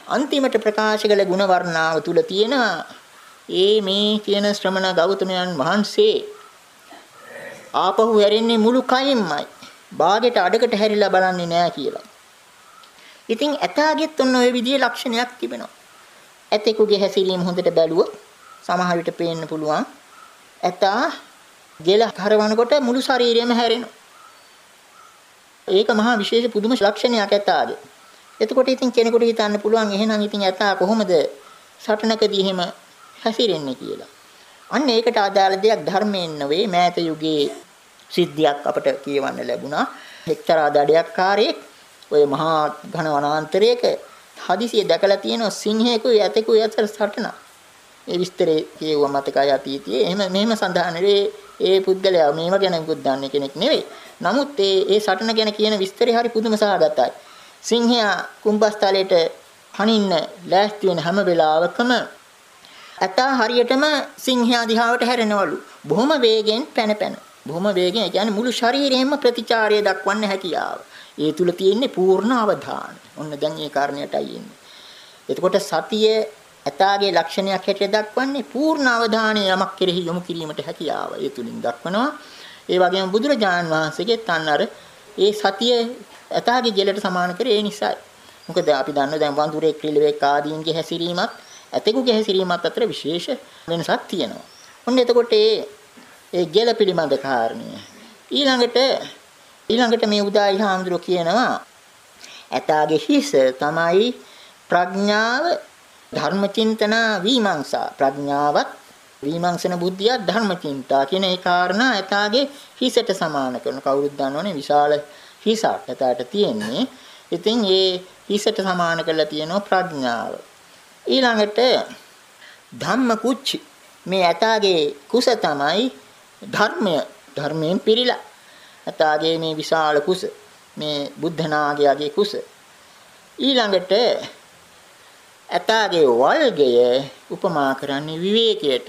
අන්තිමට ප්‍රකාශ කළ ගුණ වර්ණාව තුල තියෙනවා ඒ මේ කියන ශ්‍රමණ ගෞතමයන් වහන්සේ ආපහු හැරෙන්නේ මුළු කයින්මයි. බාගෙට අඩකට හැරිලා බලන්නේ නෑ කියලා. ඉතින් ඇතාගෙත් ඔන්න ওই විදිහේ ලක්ෂණයක් තිබෙනවා. ඇතෙකුගේ හැසිරීම හොඳට බැලුවොත් සමහර විට පේන්න පුළුවන්. ඇතා ගෙල කරවනකොට මුළු ශරීරයම හැරෙනවා. ඒක මහා විශේෂ පුදුම ලක්ෂණයක් ඇතාගේ. එතකොට ඉතින් කෙනෙකුට හිතන්න පුළුවන් එහෙනම් ඉතින් ඇතා කොහොමද සටනකදී එහෙම හැසිරෙන්නේ කියලා. අන්න ඒකට අදාළ දෙයක් ධර්මයෙන් නෙවෙයි මෑත යුගයේ සිද්ධියක් අපට කියවන්න ලැබුණා. එක්තරා දඩයක්කාරයෙක් ඔය මහා ඝන වනාන්තරයක හදිසියෙ දැකලා තියෙන සිංහයෙකුයි ඇතෙකුයි අතර සටනක්. ඒ විස්තරේ කියුවා මතකයි අතීතයේ. එහෙම මෙහෙම සඳහන් ඒ පුද්ගලයා මේව ගැන මුකුත් දන්නේ කෙනෙක් නෙවෙයි. නමුත් ඒ ඒ සටන ගැන කියන විස්තරේ හරි පුදුම සහගතයි. සිංහයා කුඹස්තලයට හනින්න ලෑස්ති වෙන හැම වෙලාවකම ඇතා හරියටම සිංහයා දිහාවට හැරෙනවලු. බොහොම වේගෙන් පැන පැන. බොහොම වේගෙන් කියන්නේ මුළු ශරීරයෙන්ම ප්‍රතිචාරය දක්වන්න හැකියාව. ඒ තුල තියෙන්නේ පූර්ණ අවධානය. ඔන්න දැන් ඒ කාරණයටයි එන්නේ. එතකොට සතිය ඇතාගේ ලක්ෂණයක් හැටියට දක්වන්නේ පූර්ණ අවධානය යමක් කෙරෙහි යොමු කිරීමට හැකියාව. ඒ තුලින් දක්වනවා. ඒ වගේම බුදුරජාන් වහන්සේගෙත් අන්න අර ඒ සතිය ඇතාගේ ජලයට සමාන කරේ ඒ නිසායි. මොකද අපි දන්නවා දැන් වඳුරේ ක්‍රිලෙවෙක් ආදීන්ගේ හැසිරීමත් ඇතෙකුගේ හැසිරීමත් අතර විශේෂ වෙනසක් තියෙනවා. ඔන්න එතකොට ඒ ඒ ජල පිළිබඳ කාරණය. ඊළඟට ඊළඟට මේ උදායි හාමුදුරුවෝ කියනවා ඇතාගේ හිස තමයි ප්‍රඥාව ධර්මචින්තනා විමංශා ප්‍රඥාවත් විමංශන බුද්ධිය ධර්මචින්තා කියන ඒ කාරණා ඇතාගේ හිසට සමාන කරන කවුරුත් දන්නවනේ විශාල හිසක් ඇතාට තියෙන්නේ. ඉතින් ඒ හිසට සමාන කරලා තියෙනවා ප්‍රඥාව. ඊළඟට ධම්ම කුච්චි මේ ඇතාගේ කුස තමයි ධර්මය ධර්මයෙන් පිරීලා. ඇතාගේ මේ විශාල කුස මේ බුද්ධ නාගයාගේ කුස. ඊළඟට ඇතාගේ වල්ගය උපමා කරන්නේ විවේකයට.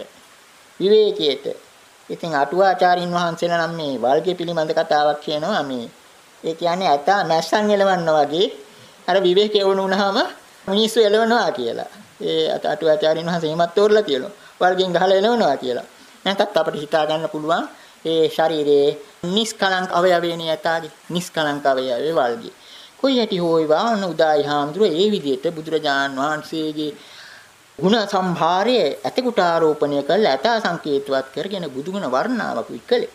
විවේකයට. ඉතින් අටුවාචාරින් වහන්සේලා නම් මේ වල්ගය පිළිබඳ කතාවක් කියනවා මේ. ඒ කියන්නේ ඇතා මැස්සන් එලවන්න වගේ අර විවේකේ වුණාම මිනිස්සු එලවනවා කියලා. ඒ අටුවාචාරින් වහන්සේ එහෙමත් තෝරලා තියෙනවා. වල්ගෙන් ගහලා එලවනවා කියලා. නැත්නම් අපිට හිතා ගන්න පුළුවන් ඒ ශරීරයේ නිස්කලංක අවයවේනේ යතාගේ නිස්කලංක අවයවේ වල්ගි. කොයි හැටි හොයවා අනු උදායි හාමුදුරුවෝ ඒ විදිහට බුදුරජාන් වහන්සේගේ ಗುಣ සම්භාරය ඇතෙකුට ආරෝපණය කළ ඇතා සංකේතවත් කරගෙන බුදුගුණ වර්ණාවක් විකලේ.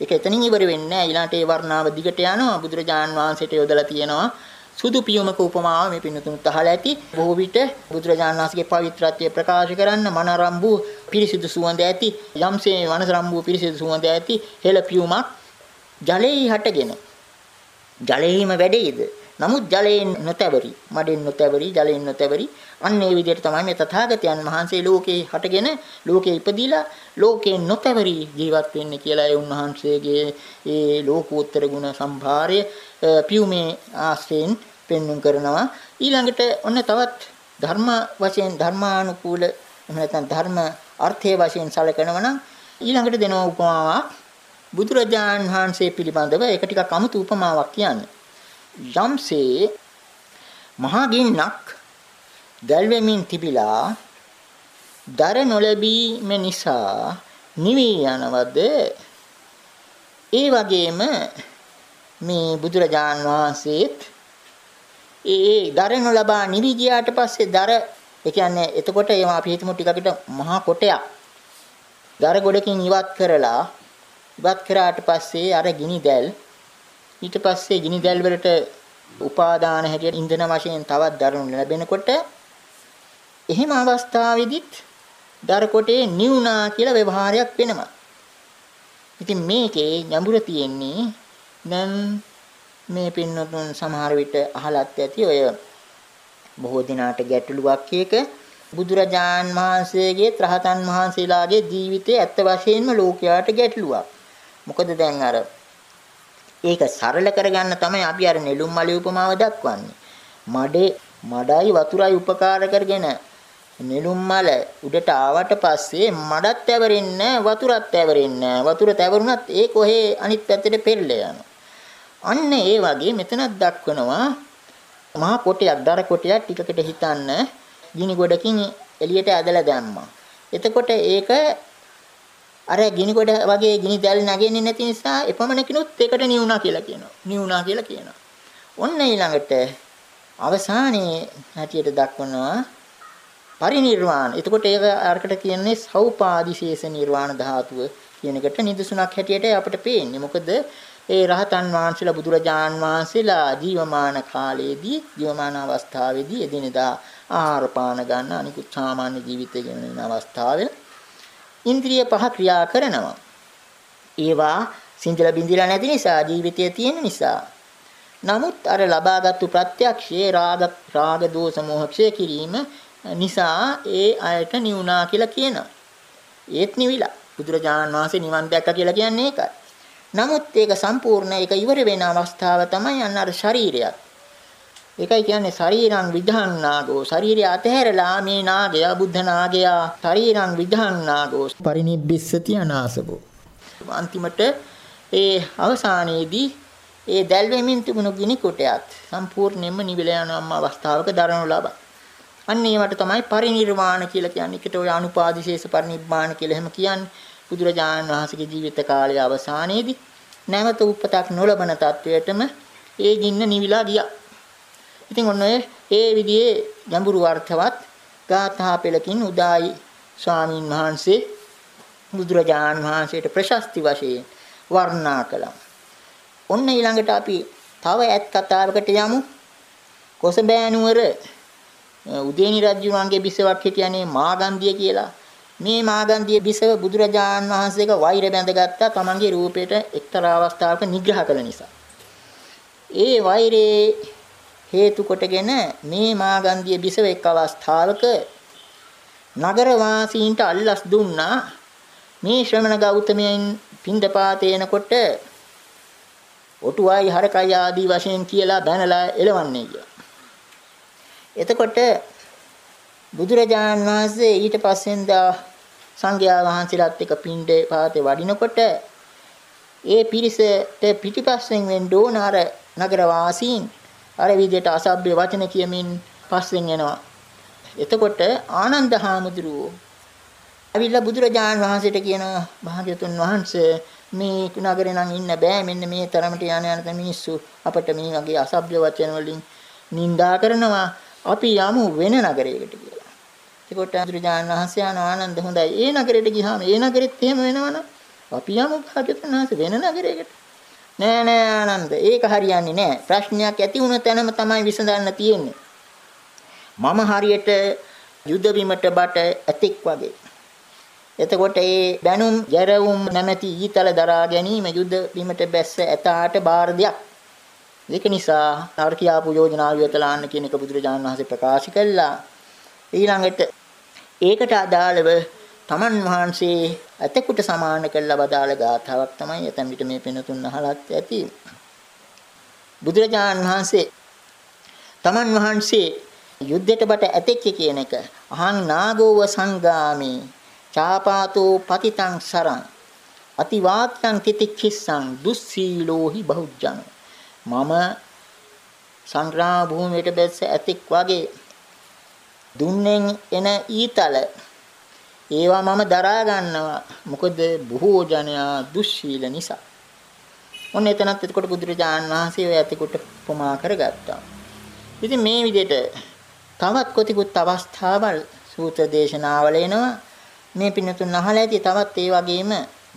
ඒක එතනින් ඉවර වෙන්නේ නැහැ. ඊළාට ඒ වර්ණාව දිගට යනවා බුදුරජාන් වහන්සේට යොදලා තියෙනවා. සුදු පියුමක උපමාව මේ පින්නතුන්ට අහලා ඇති. බොහෝ විට බුදුරජාණන් වහන්සේගේ පවිත්‍රත්වය ප්‍රකාශ කරන්න මනරම්බු පිරිසිදු සුවඳ ඇති යම්සේ වනරම්බු පිරිසිදු සුවඳ ඇති හෙළ පියුමක් ජලයේ හටගෙන ජලයේම වැඩේද නමුත් ජලයෙන් නොතැවරි මඩෙන් නොතැවරි ජලයෙන් නොතැවරි අන්න ඒ විදිහට තමයි මේ තථාගතයන් වහන්සේ ලෝකේ හටගෙන ලෝකේ ඉපදිලා ලෝකයෙන් නොතැවරි ජීවත් වෙන්නේ කියලා ඒ උන්වහන්සේගේ ඒ ලෝකෝත්තර ගුණ සම්භාරය පියුමේ ආශ්‍රයෙන් පෙන්වුම් කරනවා. ඊළඟට ඔන්න තවත් ධර්ම වශයෙන් ධර්මානුකූල එහෙම නැත්නම් ධර්ම අර්ථයේ වශයෙන් සැලකනවා නම් ඊළඟට දෙනවා උපමාවක්. බුදුරජාණන් වහන්සේ පිළිබඳව ඒක ටිකක් අමුතු උපමාවක් කියන්නේ. යම්සේ මහා ගින්නක් දැල්වෙමින් තිබිලා දර නොලැබීම නිසා නිවි යනවද? ඒ වගේම මේ බුදුරජාන් වහන්සේත් ඒ දර නොලබා නිවි ගියාට පස්සේ දර ඒ කියන්නේ එතකොට ඒවා අපි හිතමු ටිකකට මහා කොටයක්. දර ගොඩකින් ඉවත් කරලා ඉවත් කරාට පස්සේ අර ගිනි දැල් ඊට පස්සේ ගිනි දැල් වලට උපාදාන හැටියට ඉන්ධන වශයෙන් තවත් දරුණු ලැබෙනකොට එහෙම අවස්ථාවෙදිත් දර කොටේ නිවුනා කියලා ව්‍යවහාරයක් වෙනවා. ඉතින් මේකේ ගැඹුර තියෙන්නේ දැන් මේ පින්නතුන් සමහර විට අහලත් ඇති ඔය බොහෝ දිනාට ගැටලුවක් එක බුදුරජාන් වහන්සේගේ ත්‍රහතන් වහන්සේලාගේ ජීවිතයේ ඇත්ත වශයෙන්ම ලෝකයාට ගැටලුවක්. මොකද දැන් අර ඒක සරල කරගන්න තමයි අපි අර නෙළුම් මලේ උපමාව දක්වන්නේ. මඩේ මඩයි වතුරයි උපකාර කරගෙන නෙළුම් මල උඩට ආවට පස්සේ මඩත් ඇවරෙන්නේ වතුරත් ඇවරෙන්නේ වතුර තැවරුණත් ඒ කොහේ අනිත් පැත්තට පෙරලා යනවා. අන්න ඒ වගේ මෙතනක් දක්වනවා මහා කොටයක් දර කොටයක් ටිකකට හිතන්න ගිනි ගොඩකින් එළියට ඇදලා දැම්මා. එතකොට ඒක අර ගිනි කොට වගේ ගිනි දැල් නැගෙන්නේ නැති නිසා එපමණකිනුත් ඒකට නිවුණා කියලා කියනවා. නිවුණා කියලා කියනවා. ඔන්න ඊළඟට අවසානයේ හැටියට දක්වනවා පරිණිර්වාණ. එතකොට ඒක අරකට කියන්නේ සෞපාදිශේෂ නිර්වාණ ධාතුව කියන එකට නිදසුණක් හැටියට අපිට පේන්නේ. මොකද ඒ රහතන් වහන්සේලා බුදුරජාන් වහන්සේලා ජීවමාන කාලයේදී ජීවමාන අවස්ථාවේදී එදිනෙදා ආහාර පාන ගන්න අනිකුත් සාමාන්‍ය ජීවිතය ගෙවන අවස්ථාවේ ඉන්ද්‍රිය පහ ක්‍රියා කරනවා. ඒවා සිඳලා බිඳිලා නැති නිසා ජීවිතය තියෙන නිසා. නමුත් අර ලබාගත්තු ප්‍රත්‍යක්ෂයේ රාග රාග දෝෂ මොහ ක්ෂය කිරීම නිසා ඒ අයට නිවුණා කියලා කියනවා. ඒත් නිවිලා. බුදුරජාණන් වහන්සේ නිවන් දැක්කා කියලා කියන්නේ ඒකයි. නමුත් ඒක සම්පූර්ණ ඒක ඉවර වෙන අවස්ථාව තමයි අන්න අර ශරීරයත්. ඒකයි කියන්නේ ශරීරං විධාන් නාගෝ ශරීරය අතහැරලා මේ නාගයා බුද්ධ නාගයා ශරීරං විධාන් නාගෝ පරිනිබ්බිස්සති අනාසබෝ අන්තිමට ඒ අවසානයේදී ඒ දැල් වෙමින් තිබුණු ගිනි කොටයත් සම්පූර්ණයෙන්ම නිවිල යන අවස්ථාවක දරනු ලබා. අන්න ඒවට තමයි පරිනිර්වාණ කියලා කියන්නේ. ඒකට ඔය අනුපාදිශේෂ පරිනිබ්බාණ කියලා එහෙම කියන්නේ. බුදුරජාණන් වහන්සේගේ ජීවිත කාලයේ අවසානයේදී නැවත උපතක් නොලබන තත්වයටම ඒ ගින්න නිවිලා ගියා. ඉතින් ඔන්න ඔය ඒ විදිහේ ගැඹුරු අර්ථවත් ගාථා පෙළකින් උදායි ස්වාමින් වහන්සේ බුදුරජාන් වහන්සේට ප්‍රශස්ති වශයෙන් වර්ණනා කළා. ඔන්න ඊළඟට අපි තව ඇත් කතාවකට යමු. කොසබෑ නුවර උදේනි රජුණන්ගේ බිසවක් හිටියනේ මාගන්ධිය කියලා. මේ මාගන්ධිය බිසව බුදුරජාන් වහන්සේක වෛර බැඳගත්තා තමන්ගේ රූපයට එක්තරා අවස්ථාවක නිග්‍රහ කළ නිසා. ඒ වෛරේ හේතු කොටගෙන මේ මාගන්ධිය බිසව එක් අවස්ථාවක නගර වාසීන්ට අල්ලස් දුන්නා මේ ශ්‍රමණ ගෞතමයන් පින්දපාතේනකොට ඔටුවයි හරකයි ආදී වශයෙන් කියලා බැනලා එලවන්නේ කියලා. එතකොට බුදුරජාන් වහන්සේ ඊට පස්සෙන් දා සංඝයා වහන්සේලාත් එක්ක පින්ඩේ පාතේ වඩිනකොට ඒ පිරිසට පිටිපස්සෙන් වෙන්න ඕන අර නගර වාසීන් අර විදිහට අසභ්‍ය වචන කියමින් පස්සෙන් එනවා. එතකොට ආනන්ද හාමුදුරුවෝ ඇවිල්ලා බුදුරජාන් වහන්සේට කියනවා භාග්‍යතුන් වහන්සේ මේ නගරේ නම් ඉන්න බෑ මෙන්න මේ තරමට යන යන මිනිස්සු අපිට මේ වගේ අසභ්‍ය වචන වලින් නිඳා කරනවා අපි යමු වෙන නගරයකට කියලා. ඒකට බුදුරජාන් වහන්සේ යන ආනන්ද හොඳයි. ඒ නගරෙට ගියාම ඒ නගරෙත් එහෙම වෙනවනම් අපි යමු භාග්‍යතුන් වහන්සේ වෙන නගරයකට. නෑ නෑ ආනන්ද ඒක හරියන්නේ නෑ. ප්‍රශ්නයක් ඇති වුණ තැනම තමයි විසඳන්න තියෙන්නේ. මම හරියට යුද බිමට බට ඇතෙක් වගේ එතකොට ඒ බැනුම් ගැරවුම් නැමැති ඊතල දරා ගැනීම යුද බිමට බැස්ස ඇතාට බාර දෙයක්. ඒක නිසා අර කියාපු යෝජනාව විතලාන්න කියන එක බුදුරජාණන් වහන්සේ ප්‍රකාශ කළා. ඊළඟට ඒකට අදාළව තමන් වහන්සේ ඇතෙකුට සමාන කළ බදාළ ගාථාවක් තමයි ඇතැම් විට මේ පෙනතුන් අහලත් ඇති. බුදුරජාණන් වහන්සේ තමන් වහන්සේ යුද්ධයට බට ඇතෙක් කියන එක අහං නාගෝව සංගාමේ චාපාතෝ පතිතං සරං අතිවාක්‍යං තිතික්ඛිස්සං දුස්සීලෝහි බහුජන මම සංග්‍රහ භූමියට බැස්ස ඇතෙක් වගේ දුන්නෙන් එන ඊතල ඒවා මම දරා ගන්නවා. මොකද බොහෝ ජනයා දුස්සීල නිසා. ඔන්න එතනත් එතකොට බුදුරජාණන් වහන්සේ ඔය ඇතෙකුට උපමා කරගත්තා. ඉතින් මේ විදිහට තවත් කොතිකුත් අවස්ථාවල් සූත්‍ර දේශනාවල එනවා. මේ පින්නතුන් අහලා ඇති තවත් ඒ වගේම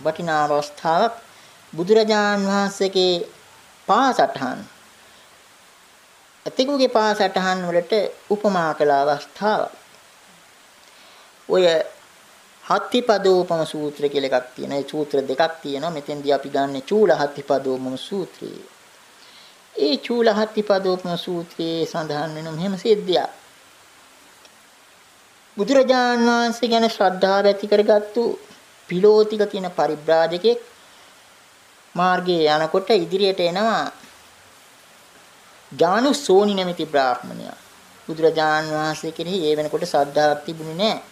වටිනා අවස්ථාවක් බුදුරජාන් වහන්සේගේ පාසටහන් අතිකුගේ පාසටහන් වලට උපමා කළ අවස්ථාවක් ඔය හත්තිපදෝපම සූත්‍ර කියලා එකක් තියෙනවා. ඒ සූත්‍ර දෙකක් තියෙනවා. මෙතෙන්දී අපි ගන්න චූල හත්තිපදෝපම සූත්‍රය. ඒ චූල හත්තිපදෝපම සූත්‍රයේ සඳහන් වෙන මෙහෙම සිද්ධියක්. බුදුරජාන් වහන්සේ ගැන ශ්‍රද්ධාව ඇති කරගත්තු පිලෝතික කියන පරිබ්‍රාජකෙක් මාර්ගයේ යනකොට ඉදිරියට එනවා ජානු සෝනි නැමැති බ්‍රාහ්මණයා. බුදුරජාන් වහන්සේ කෙරෙහි ඒ වෙනකොට ශ්‍රද්ධාවක් තිබුණේ නැහැ.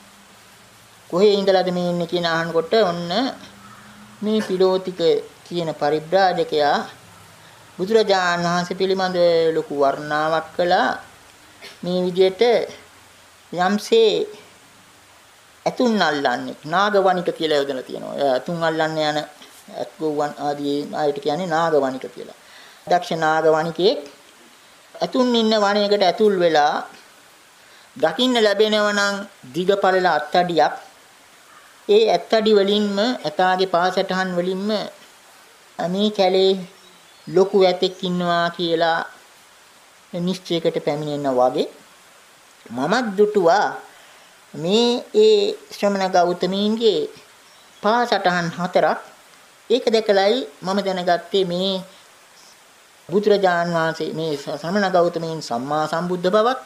කොහේ ඉඳලාද මේ ඉන්නේ කියන අහනකොට ඔන්න මේ පිලෝතික කියන පරිබ්‍රාජකයා බුදුරජාන් වහන්සේ පිළිබඳ ලොකු වර්ණාවක් කළා. මේ විදිහට යම්සේ ඇතුන් අල්ලන්නේ නාගවණික කියලා යොදලා තියෙනවා. ඇතුන් අල්ලන්න යන ඇත්ගොවන් ආදී ආයත කියන්නේ නාගවණික කියලා. දක්ෂ නාගවණිකේ ඇතුන් ඉන්න වණයකට ඇතුල් වෙලා දකින්න ලැබෙනව නම් දිගපළල අත්තඩියක් ඒ ඇත්තඩි වලින්ම ඇතාගේ පාසටහන් වලින්ම මේ කැලේ ලොකු ඇතෙක් ඉන්නවා කියලා නිශ්චයකට පැමිණෙනවා වගේ මමත් දුටුවා මේ ඒ ශ්‍රමණ ගෞතමීන්ගේ පාසටහන් හතරක් ඒක දැකලයි මම දැනගත්තේ මේ බුදුරජාන් වහන්සේ මේ ශ්‍රමණ ගෞතමීන් සම්මා සම්බුද්ධ බවත්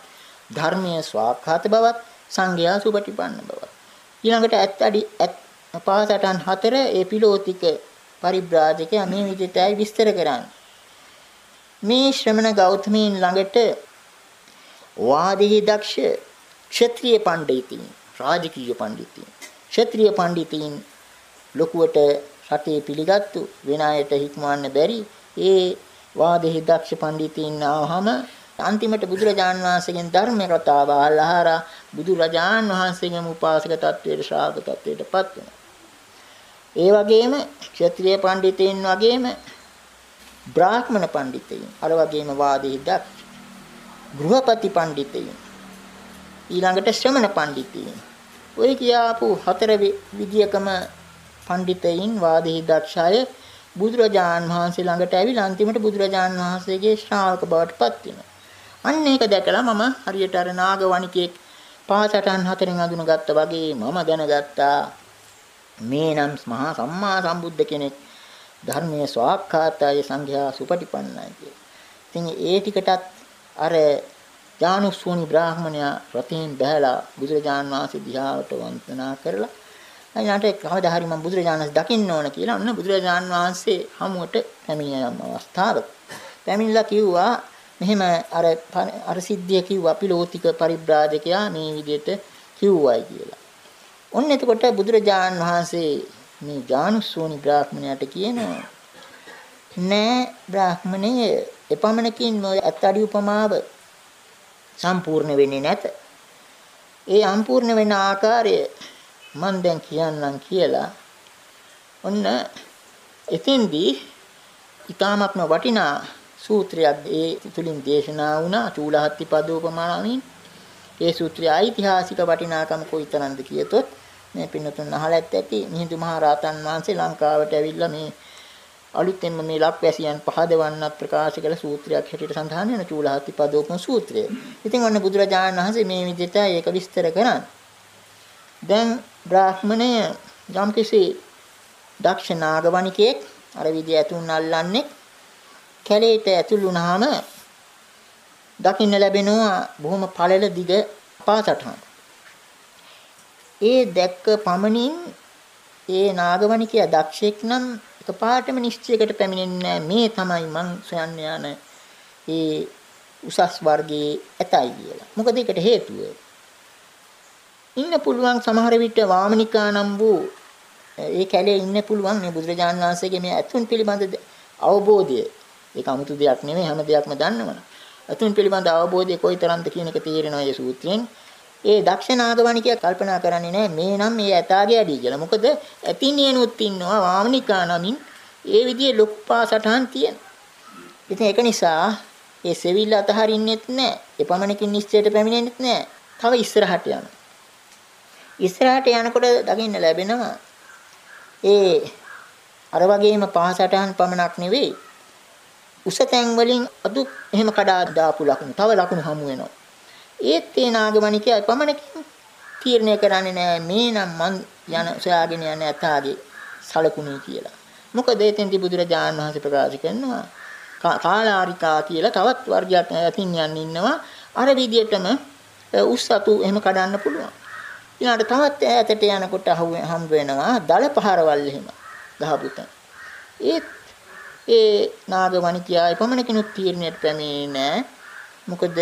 ධර්මයේ ස්වාක්ඛාත බවත් සංඝයා සුපටිපන්න බවත්. ඊළඟට ඇත් අඩි ඇත් පාසටහන් හතර ඒ පිලෝතික පරිබ්‍රාජකයා මේ විදිහටයි විස්තර කරන්නේ? මේ ශ්‍රමණ ගෞතමීන් ළඟට වාදෙහි දක්ෂ ක්ෂත්‍රීය පඬිතුන් රාජකීය පඬිතුන් ක්ෂත්‍රීය පඬිතුන් ලොකුවට රටේ පිළිගත්තු වෙන අයට හික්මවන්න බැරි ඒ වාදෙහි දක්ෂ පඬිතුන් ආවහම අන්තිමට බුදුරජාන් වහන්සේගෙන් ධර්ම කතාව අහලා බුදුරජාන් වහන්සේගේම උපාසක තත්වයට ශ්‍රාවක තත්වයටපත් වෙනවා. ඒ වගේම ක්ෂත්‍රීය පඬිතුන් වගේම බ්‍රාහ්මණ පඬිතයින් අර වගේම වාදී දක්ෂ ගෘහපති පඬිතයින් ඊළඟට ශ්‍රමණ පඬිතයින් ඔය කියාපු හතර විදියකම පඬිතයින් වාදී දක්ෂය බුදුරජාන් වහන්සේ ළඟට ඇවිල්ලා අන්තිමට බුදුරජාන් වහන්සේගේ ශ්‍රාවක බවට පත් වෙනවා. අන්න ඒක දැකලා මම හරියට අර නාගවණිකේ පාසටන් හතරෙන් අඳුනගත්තා වගේ මම දැනගත්තා මේ නම් මහා සම්මා සම්බුද්ධ කෙනෙක් ධර්මයේ ස්වාක්ඛාතය සංඝයා සුපටිපන්නයි කිය. ඉතින් ඒ ටිකටත් අර ජානුස්සෝනි බ්‍රාහ්මණයා රතින් බහැලා බුදුරජාන් වහන්සේ දිහාවට වන්දනා කරලා ඊළඟට කවදා හරි මම බුදුරජාණන් දකින්න ඕන කියලා අන්න බුදුරජාන් වහන්සේ හමුවට පැමිණ යම් අවස්ථාවක පැමිණලා කිව්වා මෙහෙම අර අර සිද්ධිය කිව්වා පිලෝතික පරිබ්‍රාජකයා මේ විදිහට කිව්වයි කියලා. ඔන්න එතකොට බුදුරජාන් වහන්සේ මේ ජානුස්සෝනි බ්‍රාහ්මණයාට කියනවා නෑ බ්‍රාහ්මණය එපමණකින් ඔය අත්අඩි උපමාව සම්පූර්ණ වෙන්නේ නැත. ඒ සම්පූර්ණ වෙන ආකාරය මම දැන් කියන්නම් කියලා ඔන්න එතෙන්දී ඊ타මත්ම වටිනා සූත්‍රයක් ඒ තුලින් දේශනා වුණා චූලහත්ති පදෝපමාණමින් ඒ සූත්‍රයේ ඓතිහාසික වටිනාකම කොයිතරම්ද කියතොත් මේ පින්නතුන් අහලත් ඇති මිහිඳු මහ රහතන් වහන්සේ ලංකාවට ඇවිල්ලා මේ අලුතෙන්ම මේ ලක්වැසියන් පහදවන්නත් ප්‍රකාශ කළ සූත්‍රයක් හැටියට සඳහන් වෙන චූලහත්ති පදෝපම සූත්‍රය. ඉතින් ඔන්න බුදුරජාණන් වහන්සේ මේ විදිහට ඒක විස්තර කරන්නේ. දැන් බ්‍රාහ්මණය යම්කිසි දක්ෂ නාගවණිකෙක් අර විදිය ඇතුන් අල්ලන්නේ කැලේට ඇතුල් වුණාම දකින්න ලැබෙනවා බොහොම පළල දිග පාසටහන්. ඒ දැක්ක පමණින් ඒ නාගවණිකයා දක්ෂෙක් නම් එකපාරටම නිශ්චයකට පැමිණෙන්නේ මේ තමයි මං සොයන්න යන ඒ උසස් වර්ගයේ ඇතයි කියලා. මොකද ඒකට හේතුව ඉන්න පුළුවන් සමහර විට වාමනිකා නම් වූ ඒ කැලේ ඉන්න පුළුවන් මේ බුදුරජාණන් වහන්සේගේ මේ ඇතුන් පිළිබඳ අවබෝධය ඒක 아무තු දෙයක් නෙමෙයි හැම දෙයක්ම දන්නවනේ. අතුන් පිළිබඳ අවබෝධය කොයිතරම්ද කියන එක තේරෙනවා මේ සූත්‍රයෙන්. ඒ දක්ෂනාගවණිකය කල්පනා කරන්නේ නැහැ මේ නම් මේ ඇතාගේ ඇඩි කියලා. මොකද ඇතිනියනුත් ඉන්නවා වාමනිකා නමින් ඒ විදිහේ ලොකු පාසටහන් තියෙන. ඉතින් ඒක නිසා ඒ සෙවිල්ල අතහරින්නෙත් නැහැ. එපමණකින් නිශ්චයට පැමිණෙන්නෙත් නැහැ. තව ඉස්සරහට යනවා. ඉස්සරහට යනකොට දකින්න ලැබෙනවා ඒ අර වගේම පහසටහන් පමණක් නෙවෙයි උස තැන් වලින් අදු එහෙම කඩා දාපු ලකුණු තව ලකුණු හමු වෙනවා. ඒත් ඒ නාගමණිකයා පමණකින් තීරණය කරන්නේ නෑ මේ නම් මං යන සොයාගෙන යන ඇතාගේ සලකුණුයි කියලා. මොකද එතෙන්දී බුදුරජාණන් වහන්සේ ප්‍රකාශ කරනවා කාලාරිකා කියලා තවත් වර්ගයක් ඇතින් යන්න ඉන්නවා. අර විදියටම උස් අතු එහෙම කඩන්න පුළුවන්. ඊළඟට තවත් ඈතට යනකොට හම් වෙනවා දල පහරවල් එහෙම ගහපුතන්. ඒත් ඒ නාගවණිකයා එපමණකිනුත් තීරණයට පැමිණෙන්නේ නැහැ. මොකද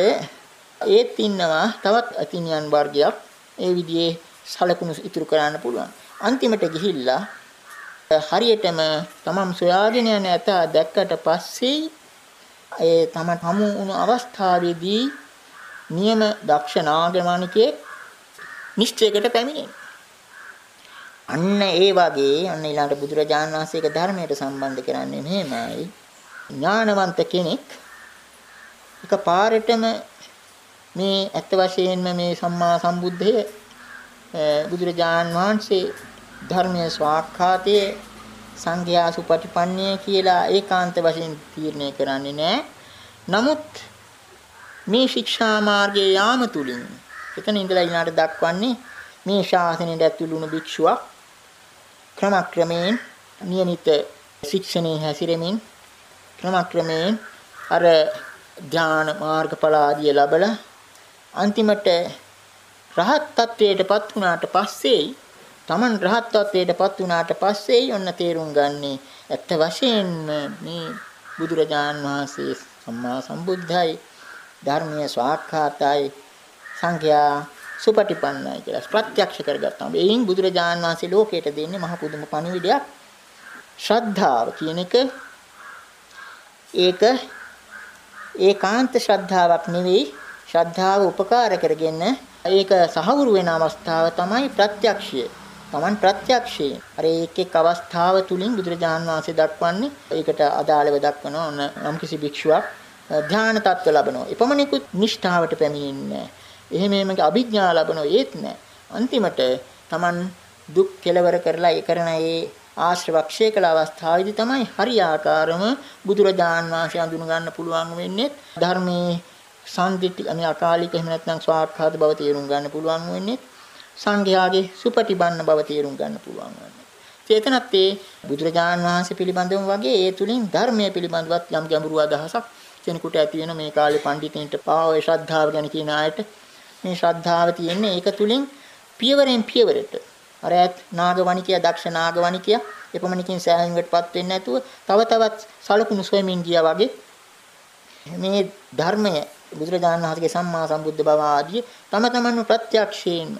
ඒත් ඉන්නවා තවත් අතිනියන් වර්ගයක් ඒ විදිහේ සලකුණු ඉතුරු කරන්න පුළුවන්. අන්තිමට ගිහිල්ලා හරියටම තමම් සොයාගෙන යන ඇත දැක්කට පස්සේ ඒ තම හමු වුණු අවස්ථාවේදී නියම දක්ෂ නාගමණිකේ නිශ්චයකට පැමිණෙනවා. අන්න ඒ වගේ අන්න ඊළඟට බුදුරජාණන් වහන්සේගේ ධර්මයට සම්බන්ධ කරන්නේ මෙහෙමයි. ඥානවන්ත කෙනෙක් එක පාරටම මේ ඇත්ත වශයෙන්ම මේ සම්මා සම්බුද්ධය බුදුරජාණන් වහන්සේ ධර්මයේ ස්වාක්ඛාතයේ සංඝයා සුපටිපන්නය කියලා ඒකාන්ත වශයෙන් තීරණය කරන්නේ නැහැ. නමුත් මේ ශික්ෂා මාර්ගයේ යාම තුලින් එතන ඉඳලා ඊළාට දක්වන්නේ මේ ශාසනයට ඇතුළු වුණු භික්ෂුවක් ක්‍රමක්‍රමයෙන් નિયમિત ශික්ෂණේ හැසිරෙමින් ක්‍රමක්‍රමයෙන් අර ධාන මාර්ගඵල ආදිය ලැබලා අන්තිමට රහත් තත්වයටපත් වුණාට පස්සේ Taman රහත් තත්වයටපත් වුණාට පස්සේ ඔන්න තේරුම් ගන්නේ ඇත්ත වශයෙන්ම මේ බුදුරජාන් වහන්සේ සම්මා සම්බුද්ධයි ධර්මීය ස්වාක්ඛාතයි සංඝයා සුපටිපන්නයි කියලා ප්‍රත්‍යක්ෂ කරගත්තාම එයින් බුදුරජාන් වහන්සේ ලෝකයට දෙන්නේ මහ පුදුම පණිවිඩයක් ශ්‍රද්ධාව කියන එක ඒක ඒකාන්ත ශ්‍රද්ධාවක් නෙවෙයි ශ්‍රද්ධාව උපකාර කරගෙන ඒක සහවුරු වෙන අවස්ථාව තමයි ප්‍රත්‍යක්ෂය. Taman ප්‍රත්‍යක්ෂයෙන් අර එක් එක් අවස්ථාව තුලින් බුදුරජාන් වහන්සේ දක්වන්නේ ඒකට අදාළව දක්වනවා ඔන්න යම්කිසි භික්ෂුවක් ධ්‍යාන තත්ත්ව ලබනවා. එපමණිකුත් නිෂ්ඨාවට පැමිණෙන්නේ නැහැ. එහෙම එහෙමගේ අභිඥා ලබනවා ඒත් නැහැ. අන්තිමට Taman දුක් කෙලවර කරලා ඒ කරන ඒ ආශ්‍රවක්ෂය කළ අවස්ථාවේදී තමයි හරියාකාරම බුදුරජාන් වහන්සේ අඳුන ගන්න පුළුවන් වෙන්නේ ධර්මයේ සම්දිට්ඨි අනේ අකාලික එහෙම නැත්නම් ස්වාක්ඛාත බව තේරුම් ගන්න පුළුවන් වෙන්නේ සංඝයාගේ සුපටිබන්න බව තේරුම් ගන්න පුළුවන් වෙන්නේ. චේතනත් ඒ බුදුරජාන් වහන්සේ පිළිබඳව වගේ ඒ තුලින් ධර්මයේ පිළිබඳවත් යම් ගැඹුරු අදහසක් කෙනෙකුට ඇති වෙන මේ කාලේ පඬිතින්ට පාවේ ශ්‍රද්ධාව ගැන කියන ආයත මේ ශ්‍රද්ධාව තියෙන්නේ ඒක තුලින් පියවරෙන් පියවරට. අර ඇත් නාගවණිකයා දක්ෂ නාගවණිකයා එපමණකින් සෑහීමකටපත් වෙන්නේ නැතුව තව තවත් සලකුණු සොයමින් ගියා වගේ මේ ධර්මය බුදුරජාණන් වහන්සේගේ සම්මා සම්බුද්ධ බව ආදී තම තමන්ව ප්‍රත්‍යක්ෂයෙන්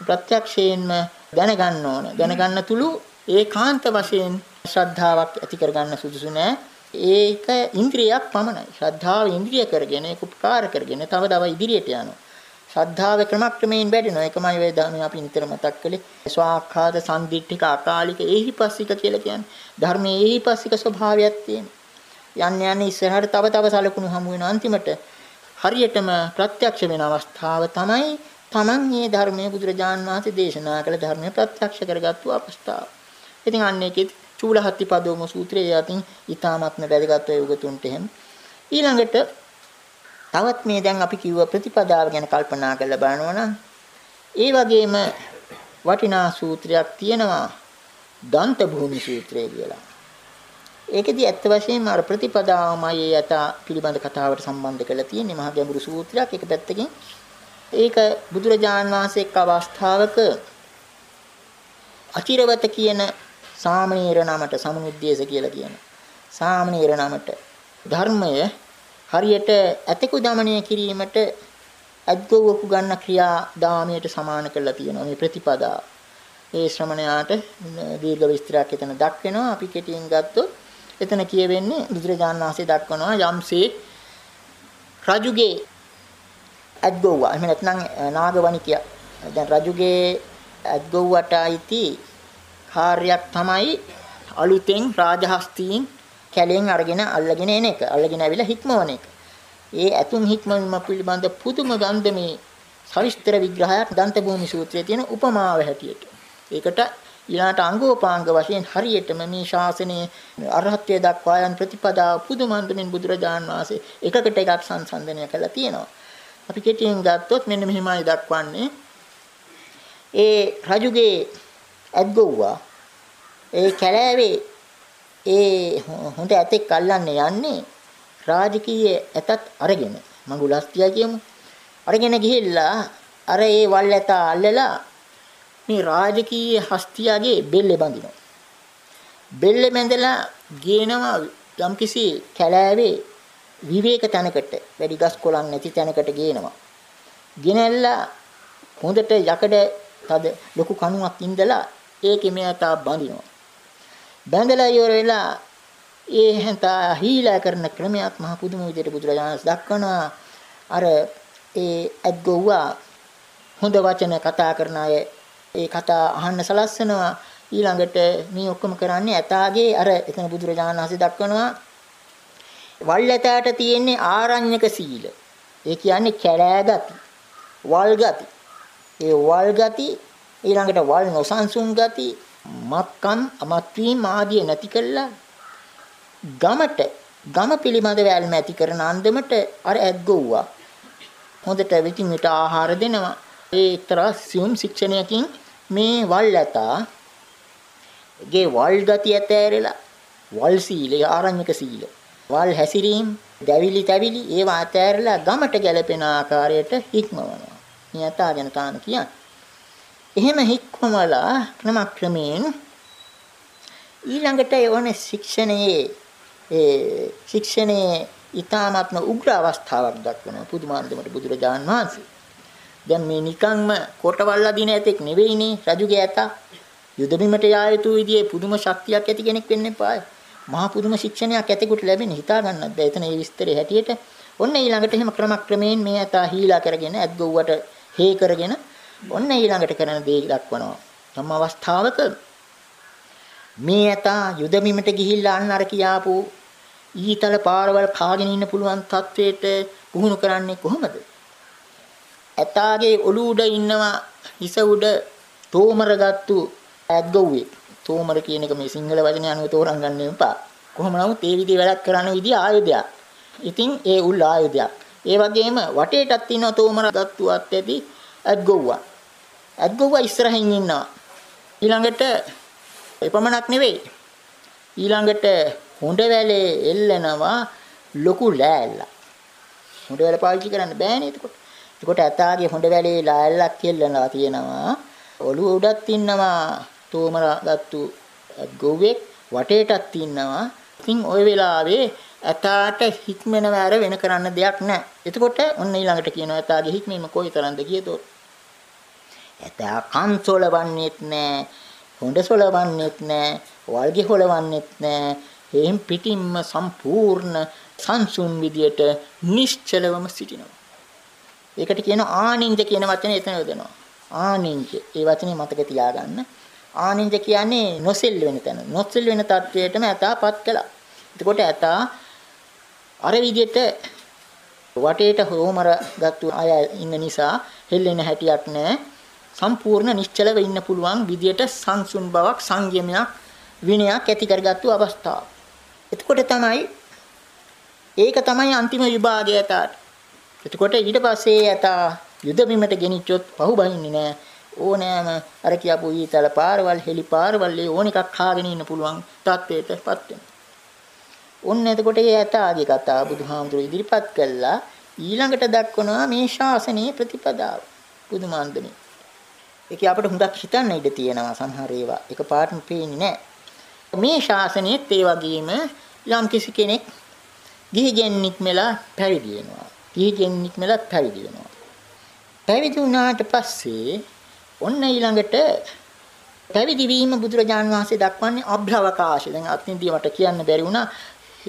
ප්‍රත්‍යක්ෂයෙන්ම දැනගන්න ඕන. දැනගන්න තුළු ඒකාන්ත වශයෙන් ශ්‍රද්ධාවක් ඇති කරගන්න සුදුසු නෑ. ඒක ඉන්ද්‍රියක් පමණයි. ශ්‍රද්ධාව ඉන්ද්‍රිය කරගෙන ඒක උපකාර කරගෙන තව තව ඉදිරියට යනවා. ශ්‍රද්ධාව ක්‍රමක්‍රමයෙන් වැඩෙනවා. ඒකමයි ඔය ධර්මයේ අපි නිතර මතක් කළේ. ස්වාක්ඛාත සම්දිට්ඨික අකාලික ඒහිපස්සික කියලා කියන්නේ. ධර්මයේ ඒහිපස්සික ස්වභාවයක් තියෙන. යන්න යන්න ඉස්සරහට තව තව සලකුණු හමු වෙන අන්තිමට හරියටම ප්‍රත්‍යක්ෂ වෙන අවස්ථාව තමයි Taman මේ ධර්මයේ බුදුරජාන් වහන්සේ දේශනා කළ ධර්මයේ ප්‍රත්‍යක්ෂ කරගත්තු අවස්ථාව. ඉතින් අන්න ඒකෙත් චූලහත්ති පදෝම සූත්‍රයේ යටින් ඊ타මත්ම වැදගත් වේ උගතුන්ට එහෙම. ඊළඟට තවත් මේ දැන් අපි කිව්ව ප්‍රතිපදාව ගැන කල්පනා කරලා බලනවා නම් ඒ වගේම වටිනා සූත්‍රයක් තියෙනවා දන්ත භූමි සූත්‍රය කියලා. ඒකෙදි ඇත්ත වශයෙන්ම අර ප්‍රතිපදාවමයි ඒ යත පිළිබඳ කතාවට සම්බන්ධ කරලා තියෙන්නේ මහා ගැඹුරු සූත්‍රයක් එක පැත්තකින්. ඒක බුදුරජාන් වහන්සේ එක් අවස්ථාවක අචිරවත කියන සාමණේර නමට සමුද්දේශ කියලා කියන සාමණේර නමට ධර්මය හරියට ඇතෙකු দমনය කිරීමට අද්ගොව්වකු ගන්න ක්‍රියා දාමයට සමාන කරලා තියෙනවා මේ ප්‍රතිපදා. ඒ ශ්‍රමණයාට දීර්ඝ විස්තරයක් එතන දක්වනවා. අපි කෙටියෙන් ගත්තොත් එතන කියවෙන්නේ බුදුරජාණන් වහන්සේ දක්වනවා යම්සේ රජුගේ අද්ගොව්ව එහෙම නැත්නම් නාගවණිකය දැන් රජුගේ අද්ගොව්වට අයිති කාර්යයක් තමයි අලුතෙන් රාජහස්තීන් කැලෙන් අරගෙන අල්ලගෙන එන එක. අල්ලගෙන ඇවිල්ලා හික්මවන එක. ඒ ඇතුම් හික්මවීම පිළිබඳ පුදුම ගන්ධමේ සවිස්තර විග්‍රහයක් දන්ත භූමි සූත්‍රයේ තියෙන උපමාව හැටියට. ඒකට ඊළාට අංගෝපාංග වශයෙන් හරියටම මේ ශාසනයේ අරහත්ත්වයට දක්වා යන ප්‍රතිපදාව පුදුමන්තමින් බුදුරජාන් වහන්සේ එකකට එකක් සංසන්දනය කළා තියෙනවා. අපි කෙටියෙන් ගත්තොත් මෙන්න මෙහිමයි දක්වන්නේ. ඒ රජුගේ ඇද්ගොව්වා ඒ කැලෑවේ ඒ හොඳ ඇතෙක් අල්ලන්නේ යන්නේ රාජකීය ඇතත් අරගෙන මඟුලස්තිය කියමු. අරගෙන ගිහිල්ලා අර ඒ වල් ඇත අල්ලලා මේ රාජකීය හස්තියගේ බෙල්ලේ බඳිනවා. බෙල්ලේ බැඳලා ගේනවා යම්කිසි කැලෑවේ විවේක තැනකට වැඩි ගස් කොළන් නැති තැනකට ගේනවා. ගෙනල්ලා හොඳට යකඩ තද ලොකු කණුවක් ඉඳලා ඒකේ මෙයා බඳිනවා. බැඳලා ඉවර වෙලා ඒ හැන්තා හීලා කරන ක්‍රමයක් මහ පුදුම විදිහට බුදුරජාණන් දක්වනවා. අර ඒ අද්ගොව්වා හොඳ වචන කතා කරන අය ඒ කතා අහන්න සලස්සනවා. ඊළඟට මේ ඔක්කොම කරන්නේ ඇතාගේ අර එතන බුදුරජාණන් වහන්සේ දක්වනවා වල්ලතට තියෙන්නේ ආරණ්‍යක සීල. ඒ කියන්නේ කැලෑ ගති වල් ගති. ඒ වල් ගති ඊළඟට වල් නොසන්සුන් ගති මත්කම් අමත්වීම් ආදිය නැති කළා. ගමට ගම පිළිබඳ වැල්ම ඇති කරන අන්දමට අර ඇද්ගොව්වා හොඳට විචින් විට ආහාර දෙනවා. ඒ එක්තරා සියුම් ශික්ෂණයකින් මේ වල් ඇතා ගේ වල් ගතිය ඇතෑරලා වල් සීලය ආරණ්‍යක සීල වල් හැසිරීම දැවිලි තැවිලි ඒවා ඇතෑරලා ගමට ගැලපෙන ආකාරයට හික්මවනවා. මේ ඇතා ගැන තාන කියන්නේ. එහෙම හික්මවලා ක්‍රමක්‍රමයෙන් ඊළඟට යවන ශික්ෂණයේ ඒ ශික්ෂණයේ ඊ타ත්ම උග්‍ර අවස්ථාවක් දක්වනවා පුදුමාන්දමට බුදුරජාන් වහන්සේ. දැන් මේ නිකන්ම කොටවල්ලා දින ඇතෙක් නෙවෙයිනේ රජුගේ ඇත. යුද බිමට යා යුතු විදිහේ පුදුම ශක්තියක් ඇති කෙනෙක් වෙන්න එපායි. මහා පුදුම ශික්ෂණයක් ඇතෙකුට ලැබෙන හිතා ගන්නත් බෑ. එතන මේ විස්තරේ හැටියට ඔන්න ඊළඟට එහෙම ක්‍රමක්‍රමයෙන් මේ ඇත හීලා කරගෙන ඇත් ගොව්වට හේ කරගෙන ඔන්න ඊළඟට කරන දේ දක්වනවා. තම අවස්ථාවක මේ ඇතා යුද බිමට ගිහිල්ලා අන්න අර කියාපු ඊතල පාරවල් කාගෙන ඉන්න පුළුවන් තත්වයට පුහුණු කරන්නේ කොහොමද? ඇතාගේ ඔළුව උඩ ඉන්නවා හිස උඩ තෝමරගත්තු ඇද්ගොව්වේ. තෝමර කියන එක මේ සිංහල වචනේ අනුව තෝරන් ගන්න එපා. කොහොම නමුත් ඒ විදිහේ වැඩක් කරන විදිහ ආයුධයක්. ඉතින් ඒ උල් ආයුධයක්. ඒ වගේම වටේටත් තියෙන තෝමරගත්තු අත් ඇති ඇද්ගොව්වා. ඇද්ගොව්වා ඉස්සරහින් ඉන්නවා. ඊළඟට එපමණක් නෙවෙයි. ඊළඟට හොඬ වැලේ එල්ලනවා ලොකු ලෑල්ලක්. හොඬ වැල පාවිච්චි කරන්න බෑනේ එතකොට. එතකොට ඇතාගේ හොඬ වැලේ ලෑල්ලක් එල්ලනවා තියෙනවා. ඔළුව උඩත් ඉන්නවා තෝමරගත්තු ගොවෙක් වටේටත් ඉන්නවා. ඉතින් ওই වෙලාවේ ඇතාට හික්මෙනව ඇර වෙන කරන්න දෙයක් නැහැ. එතකොට ඔන්න ඊළඟට කියනවා ඇතාගේ හික්මීම කොයිතරම්ද කියතොත්. ඇතා කන් සොලවන්නේත් නැහැ. හොඬ සොලවන්නේත් නැහැ. වල්ගි හොලවන්නේත් නැහැ. එහෙන් පිටින්ම සම්පූර්ණ සංසුන් විදියට නිශ්චලවම සිටිනවා. ඒකට කියන ආනින්ජ කියන වචනේ එතන යොදනවා. ආනින්ජ. ඒ වචනේ මතක තියාගන්න. ආනින්ජ කියන්නේ නොසෙල් වෙන තැන. නොසෙල් වෙන තත්වයටම ඇතාපත් කළා. එතකොට ඇතා අර විදියට වටේට හෝමර ගත්තු අය ඉන්න නිසා හෙල්ලෙන හැටියක් නැහැ. සම්පූර්ණ නිශ්චලව ඉන්න පුළුවන් විදියට සංසුන් බවක් සංයමයක් විනයක් ඇති කරගත්තු අවස්ථාව. එතකොට තමයි ඒක තමයි අන්තිම විභාගය ඇතාට. එතකොට ඊට පස්සේ ඇතා යුද බිමට ගෙනිච්චොත් පහු බහින්නේ නැහැ. ඕනෑම අර කියපු ඊතල පාරවල් හෙලි පාරවල් ඕන එකක් කාගෙන ඉන්න පුළුවන් තත්ත්වයටපත් වෙනවා. ඔන්න එතකොට ඒ ඇතාගේ කතාව බුදුහාමුදුරු ඉදිරිපත් කළා ඊළඟට දක්වනවා මේ ශාසනයේ ප්‍රතිපදාව. බුදුමාන්දනේ. ඒක අපිට හුඟක් හිතන්න ඉඩ තියෙනවා සමහර ඒවා. ඒක පාටම පේන්නේ නැහැ. මේ ශාසනයේත් ඒ වගේම යම් කිසි කෙනෙක් ගිහි ගෙන්නික් මෙලා පැවිදි වෙනවා. ගිහි ගෙන්නික් මෙලා පැවිදි වෙනවා. පැවිදි වුණාට පස්සේ ඔන්න ඊළඟට පැවිදි වීම බුදුරජාන් වහන්සේ දක්වන්නේ අභ්‍රවකාශ. දැන් අත්නින්දී මට කියන්න බැරි වුණා.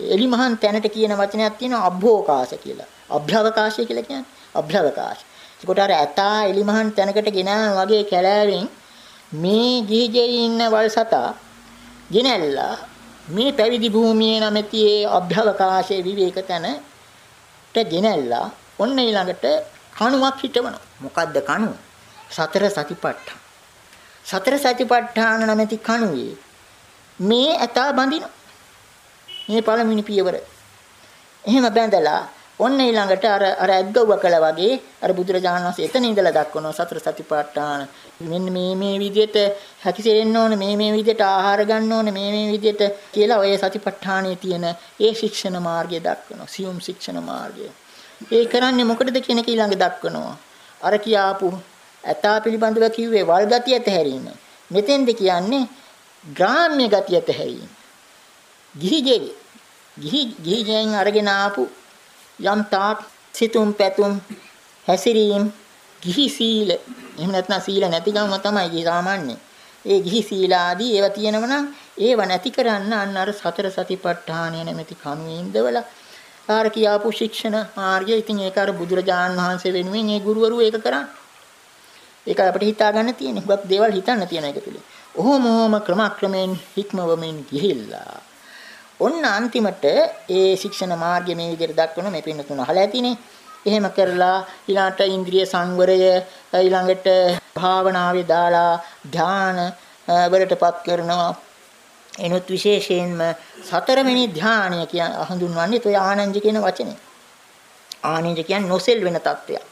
එලිමහන් තැනට කියන වචනයක් තියෙනවා අභෝකාශ කියලා. අභ්‍රවකාශය කියලා කියන්නේ අභ්‍රවකාශ. ඒකට අර ඇතා එලිමහන් තැනකට ගෙනාන වගේ කැලෑවෙන් මේ ගිහිගෙයි ඉන්න වල් සතා ගෙනැල්ලා මේ පැවිදි භූමියේ නැමැති ඒ අභ්‍යවකාශයේ විවේක තැනට ගෙනැල්ලා ඔන්න ඊළඟට කණුවක් හිටවනවා. මොකද්ද කණුව? සතර සතිපට්ඨාන. සතර සතිපට්ඨාන නැමැති කණුවේ මේ ඇතා බඳිනවා. මේ පළමුනි පියවර. එහෙම බැඳලා ඔන්න ඊළඟට අර අර ඇද්දව්ව කළා වගේ අර බුදුරජාණන් වහන්සේ එතන ඉඳලා දක්වනවා සතර සතිපට්ඨාන. මෙන්න මේ මේ විදිහට හැකිසෙන්න ඕන මේ මේ විදිහට ආහාර ගන්න ඕන මේ මේ විදිහට කියලා ඔය සතිපට්ඨානයේ තියෙන ඒ ශික්ෂණ මාර්ගය දක්වනවා. සියුම් ශික්ෂණ මාර්ගය. ඒ කරන්නේ මොකටද කියන එක ඊළඟ දක්වනවා. අර කියාපු ඇතා පිළිබඳව කිව්වේ වල් ගතිය ඇතහැරීම. මෙතෙන්ද කියන්නේ ග්‍රාම්‍ය ගතිය ඇතහැරීම. ගිහි ගිහි ගිහි අරගෙන ආපු යම් තාක් සිතුම් පැතුම් හැසිරීම් ගිහි සීල එහෙම නැත්නම් සීල නැතිකම තමයි සාමාන්‍ය. ඒ ගිහි සීල ආදී ඒවා තියෙනව නම් ඒව නැති කරන්න අන්න අර සතර සතිපට්ඨානය නැමැති කණුවේ ඉඳවලා ආර කියාපු ශික්ෂණ මාර්ගය ඉතින් ඒක අර බුදුරජාණන් වහන්සේ වෙනුවෙන් ඒ ගුරුවරු ඒක කරන්නේ. ඒක අපිට හිතා ගන්න තියෙන. හුඟක් දේවල් හිතන්න තියෙන එක තුල. ඔහොම ඔහොම ක්‍රමක්‍රමයෙන් හික්මවමින් ගිහිල්ලා ඔන්න අන්තිමට ඒ ශික්ෂණ මාර්ගය මේ විදිහට දක්වන මේ පින්න තුන අහලා ඇතිනේ. එහෙම කරලා ඊළඟට ඉන්ද්‍රිය සංවරය ඊළඟට භාවනාවේ දාලා ධාන වලටපත් කරනවා. එනොත් විශේෂයෙන්ම සතරවෙනි ධානය කියන හඳුන්වන්නේ toy ආනන්ද කියන වචනේ. ආනන්ද කියන්නේ නොසෙල් වෙන තත්ත්වයක්.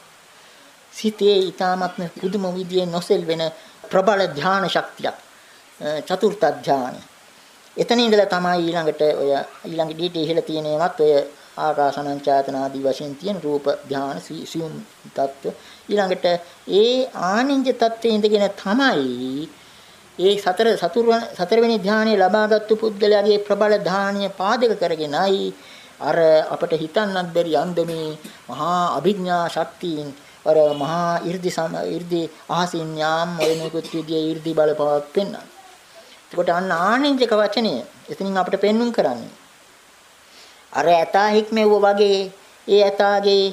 සිතේ ඊ타මත්ම පුදුම විදියේ නොසෙල් වෙන ප්‍රබල ධාන ශක්තියක්. චතුර්ථ ධානය. එතන ඉඳලා තමයි ඊළඟට ඔය ඊළඟ ඩීට ඉහළ තියෙනේවත් ඔය ආකාසනංචාතන ආදී වශයෙන් තියෙන රූප ධාන සියුම් தত্ত্ব ඊළඟට ඒ ආනින්ජ தත්ත්වයේ ඉඳගෙන තමයි ඒ සතර සතුරුවන සතරවෙනි ධානයේ ලබාගත්තු පුද්ගලයාගේ ප්‍රබල ධානීය පාදක කරගෙනයි අර අපට හිතන්නත් බැරි අන්දමේ මහා අභිඥා ශක්තියින් අර මහා 이르දි 이르දි ආසින්යාම් ඔය නිකුත් විදියේ 이르දි බලපවත් පෙන්වන්නේ. එතකොට අන්න ආනින්ජක වචනය එතනින් අපිට පෙන්눔 කරන්නේ. අර ඇතා හික්මෙව්ව වගේ ඒ ඇතාගේ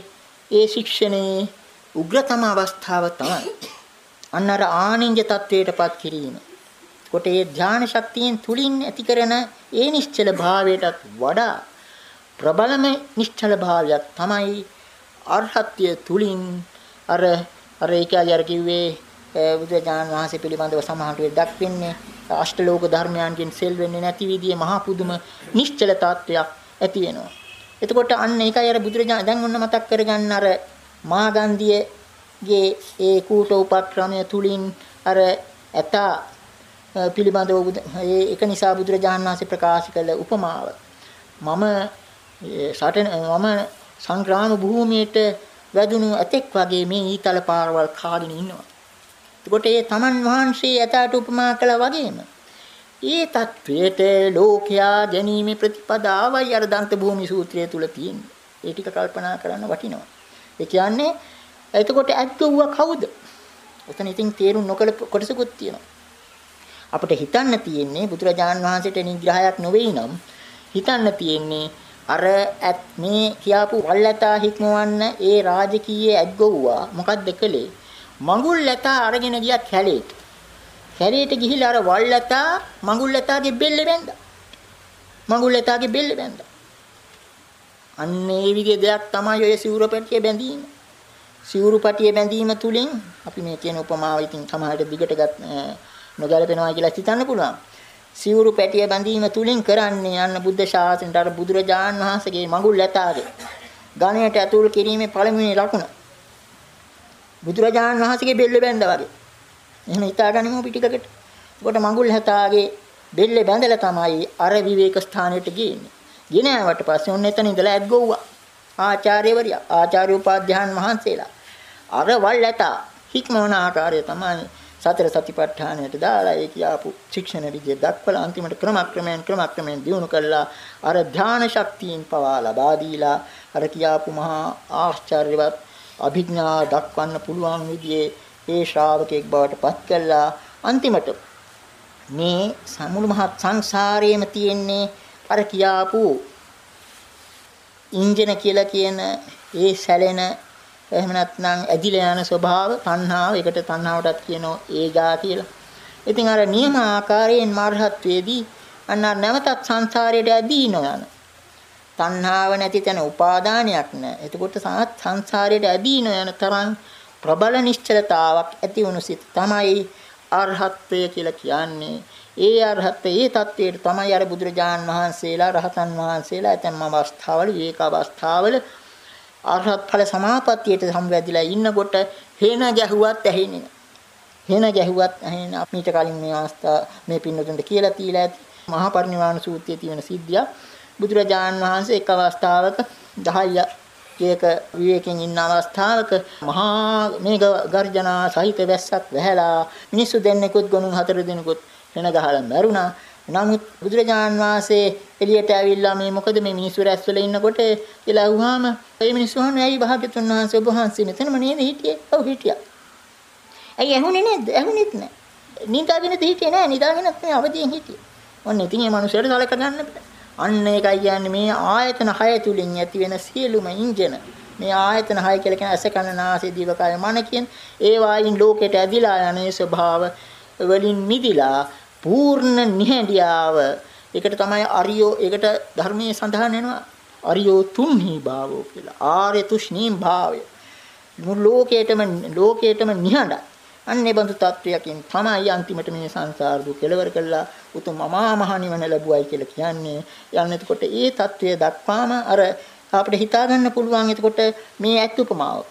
ඒ ශික්ෂණේ උග්‍රතම අවස්ථාව තමයි. අන්න අර ආනින්ජ තත්වයටපත් කිරීම. කොට ඒ ධාන ශක්තියෙන් තුලින් ඇති කරන ඒ නිශ්චල භාවයටත් වඩා ප්‍රබලම නිශ්චල භාවයක් තමයි අරහත්ය තුලින් අර අර ඒකයි අර කිව්වේ බුදුජානක වහන්සේ පිළිබඳව සමහරට වෙද්දක් වෙන්නේ අෂ්ටලෝක ධර්මයන්ගෙන් සෙල් වෙන්නේ නැති විදිහේ මහා පුදුම නිශ්චල තත්වයක් ඇති වෙනවා. එතකොට අන්න ඒකයි අර බුදුරජාණන් දැන් ඔන්න මතක් කරගන්න අර මාගන්ධියගේ ඒ කූට උපක්‍රමය තුලින් අර ඇත පිළිබඳව ඒ එක නිසා බුදුරජාණන් වහන්සේ ප්‍රකාශ කළ උපමාව මම සටන මම සංග්‍රාම භූමියට වැදුණු ඇතෙක් වගේ මේ ඊතල පාරවල් කාගෙන ඉන්නවා. එතකොට ඒ තමන් වහන්සේ යථාට උපමා කළා වගේම ඒ தത്വයට ලෝකයා ගැනීම ප්‍රතිපදාවයි අර දන්ත භූමි සූත්‍රය තුල තියෙන්නේ. ඒ ටික කල්පනා කරන්න වටිනවා. ඒ කියන්නේ එතකොට ඇද්දුව කවුද? එතන ඉතින් තේරුම් නොකල කොටසකුත් තියෙනවා. අපිට හිතන්න තියෙන්නේ බුදුරජාන් වහන්සේට නිග්‍රහයක් නොවේ නම් හිතන්න තියෙන්නේ අර ඇත් මේ කියාපු වල්ලතා හික්මවන්න ඒ රාජකීය ඇද්ගොව්වා මොකක්ද කළේ? මඟුල් ලතා අරගෙන ගියා කැලේට කැලේට ගිහිල්ලා අර වල්ලතා මඟුල් ලතාගේ බෙල්ල බැන්දා මඟුල් ලතාගේ බෙල්ල බැන්දා අන්න ඒ විදිහේ දෙයක් තමයි ඔය සිවුර පැටිය බැඳීම. සිවුරු පැටිය බැඳීම තුලින් අපි මේ කියන උපමාව ඉතින් සමහරට දිගට ගත් නොගැලපෙනවා කියලා හිතන්න පුළුවන්. සිවුරු පැටිය බැඳීම තුලින් කරන්නේ යන්න බුද්ධ ශාසනයට අර බුදුරජාන් වහන්සේගේ මඟුල් ලතාවේ ගණයට ඇතුල් කිරීමේ පළමුවෙනි ලකුණ. බුදුරජාන් වහන්සේගේ බෙල්ල බැඳා වගේ. එහෙම හිතාගනිමු පිටිකකට. ඒකට මඟුල් ලතාගේ බෙල්ල බැඳලා තමයි අර විවේක ස්ථානයට ගියන්නේ ගෙන ආවට පස්සේ ඔන්න එතන ඉඳලා ඇද්ගොව්වා ආචාර්යවරියා ආචාර්ය උපාධ්‍යාන් වහන්සේලා. අර වල් ලතා හික්මවන ආකාරය තමයි සතර සතිපට්ඨානයට දාලා ඒ කියාපු ශික්ෂණ විදිය දක්වලා අන්තිමට ක්‍රමක්‍රමයෙන් ක්‍රමක්‍රමයෙන් දියුණු කළා. අර ධාන ශක්තියින් පවා ලබා දීලා අර කියාපු මහා ආශ්චර්යවත් අභිඥා දක්වන්න පුළුවන් විදිහේ ඒ ශ්‍රාවකෙක් බවට පත් කළා අන්තිමට මේ සමුළු මහත් සංසාරයේම තියෙන්නේ අර කියාපු ඉන්ජන කියලා කියන ඒ සැලෙන එහෙම නැත්නම් ඇදිලා යන ස්වභාව තණ්හාව ඒකට තණ්හාවටත් කියනවා ඒගා කියලා. ඉතින් අර නියම ආකාරයෙන් මාර්හත්වයේදී අන්න නැවතත් සංසාරයට ඇදී නොයන. තණ්හාව නැති තැන උපාදානයක් නැහැ. එතකොට සාත් සංසාරයට ඇදීන යන තරම් ප්‍රබල නිශ්චලතාවක් ඇති වුණු සිත තමයි අරහත්ත්වය කියලා කියන්නේ. ඒ අරහත්ත්වයේ தത്വයට තමයි අර බුදුරජාන් වහන්සේලා රහතන් වහන්සේලා ඇතැම් අවස්ථාවල ඒක අවස්ථාවල අරහත් ඵල සමාපත්තියට සම්වැදිලා ඉන්නකොට හේන ගැහුවත් ඇහෙන්නේ හේන ගැහුවත් ඇහෙන අපිට කලින් මේ අවස්ථා මේ පින්නතුන්ට කියලා තියලා ඇති මහා පරිනිර්වාණ සූත්‍රයේ තියෙන සිද්ධියක් බුදුරජාන් වහන්සේ එක් අවස්ථාවක 10 කේක විවේකයෙන් ඉන්න අවස්ථාවක මහා මේඝ ගර්ජනා සහිත වැස්සක් වැහැලා මිනිස්සු දෙන්නෙකුත් ගොනුන් හතර දෙනෙකුත් වෙන ගහලා මැරුණා. නමුත් බුදුරජාන් වහන්සේ එළියට ඇවිල්ලා මේ මොකද මේ මිනිස්සු රැස්වල ඉන්නකොට කියලා අහුවාම ඒ මිනිස්සු අහන්නේ ඇයි භාග්‍යතුන් වහන්සේ ඔබ වහන්සේ මෙතනම නේද හිටියේ? ඔව් හිටියා. ඇයි ඇහුනේ නැද්ද? ඇහුනෙත් නැහැ. නිදාගෙන හිටියේ නැහැ. නිදාගෙනත් නැහැ අවදියෙන් හිටියේ. ඔන්න ඉතින් මේ මිනිස්සුන්ට සලක ගන්න බෑ. අන්න ඒකයි කියන්නේ මේ ආයතන 6 තුලින් ඇති වෙන සියලුම ඉන්ජන. මේ ආයතන 6 කියලා කියන ඇස කන නාසය දිව කය මන කියන ඒ වයින් ලෝකෙට ඇදිලා යන ස්වභාව වලින් මිදිලා පූර්ණ නිහඬියාව ඒකට තමයි අරියෝ ඒකට ධර්මයේ සඳහන් වෙනවා අරියෝ තුන්හි භාවෝ කියලා. ආර්ය තුෂ්ණීම් භාවය. මුළු ලෝකේටම ලෝකේටම නිහඬයි. අන්නේ බඳු තත්වයකින් තමයි අන්තිමට මේ සංසාර දුක කෙලවර කළා. උතුම් අමා මහ නිවන ලැබුවයි කියලා කියන්නේ. යන්න එතකොට ඒ తත්වය දක්වාම අර අපිට හිතා ගන්න පුළුවන් එතකොට මේ ඇත්ත උපමාව.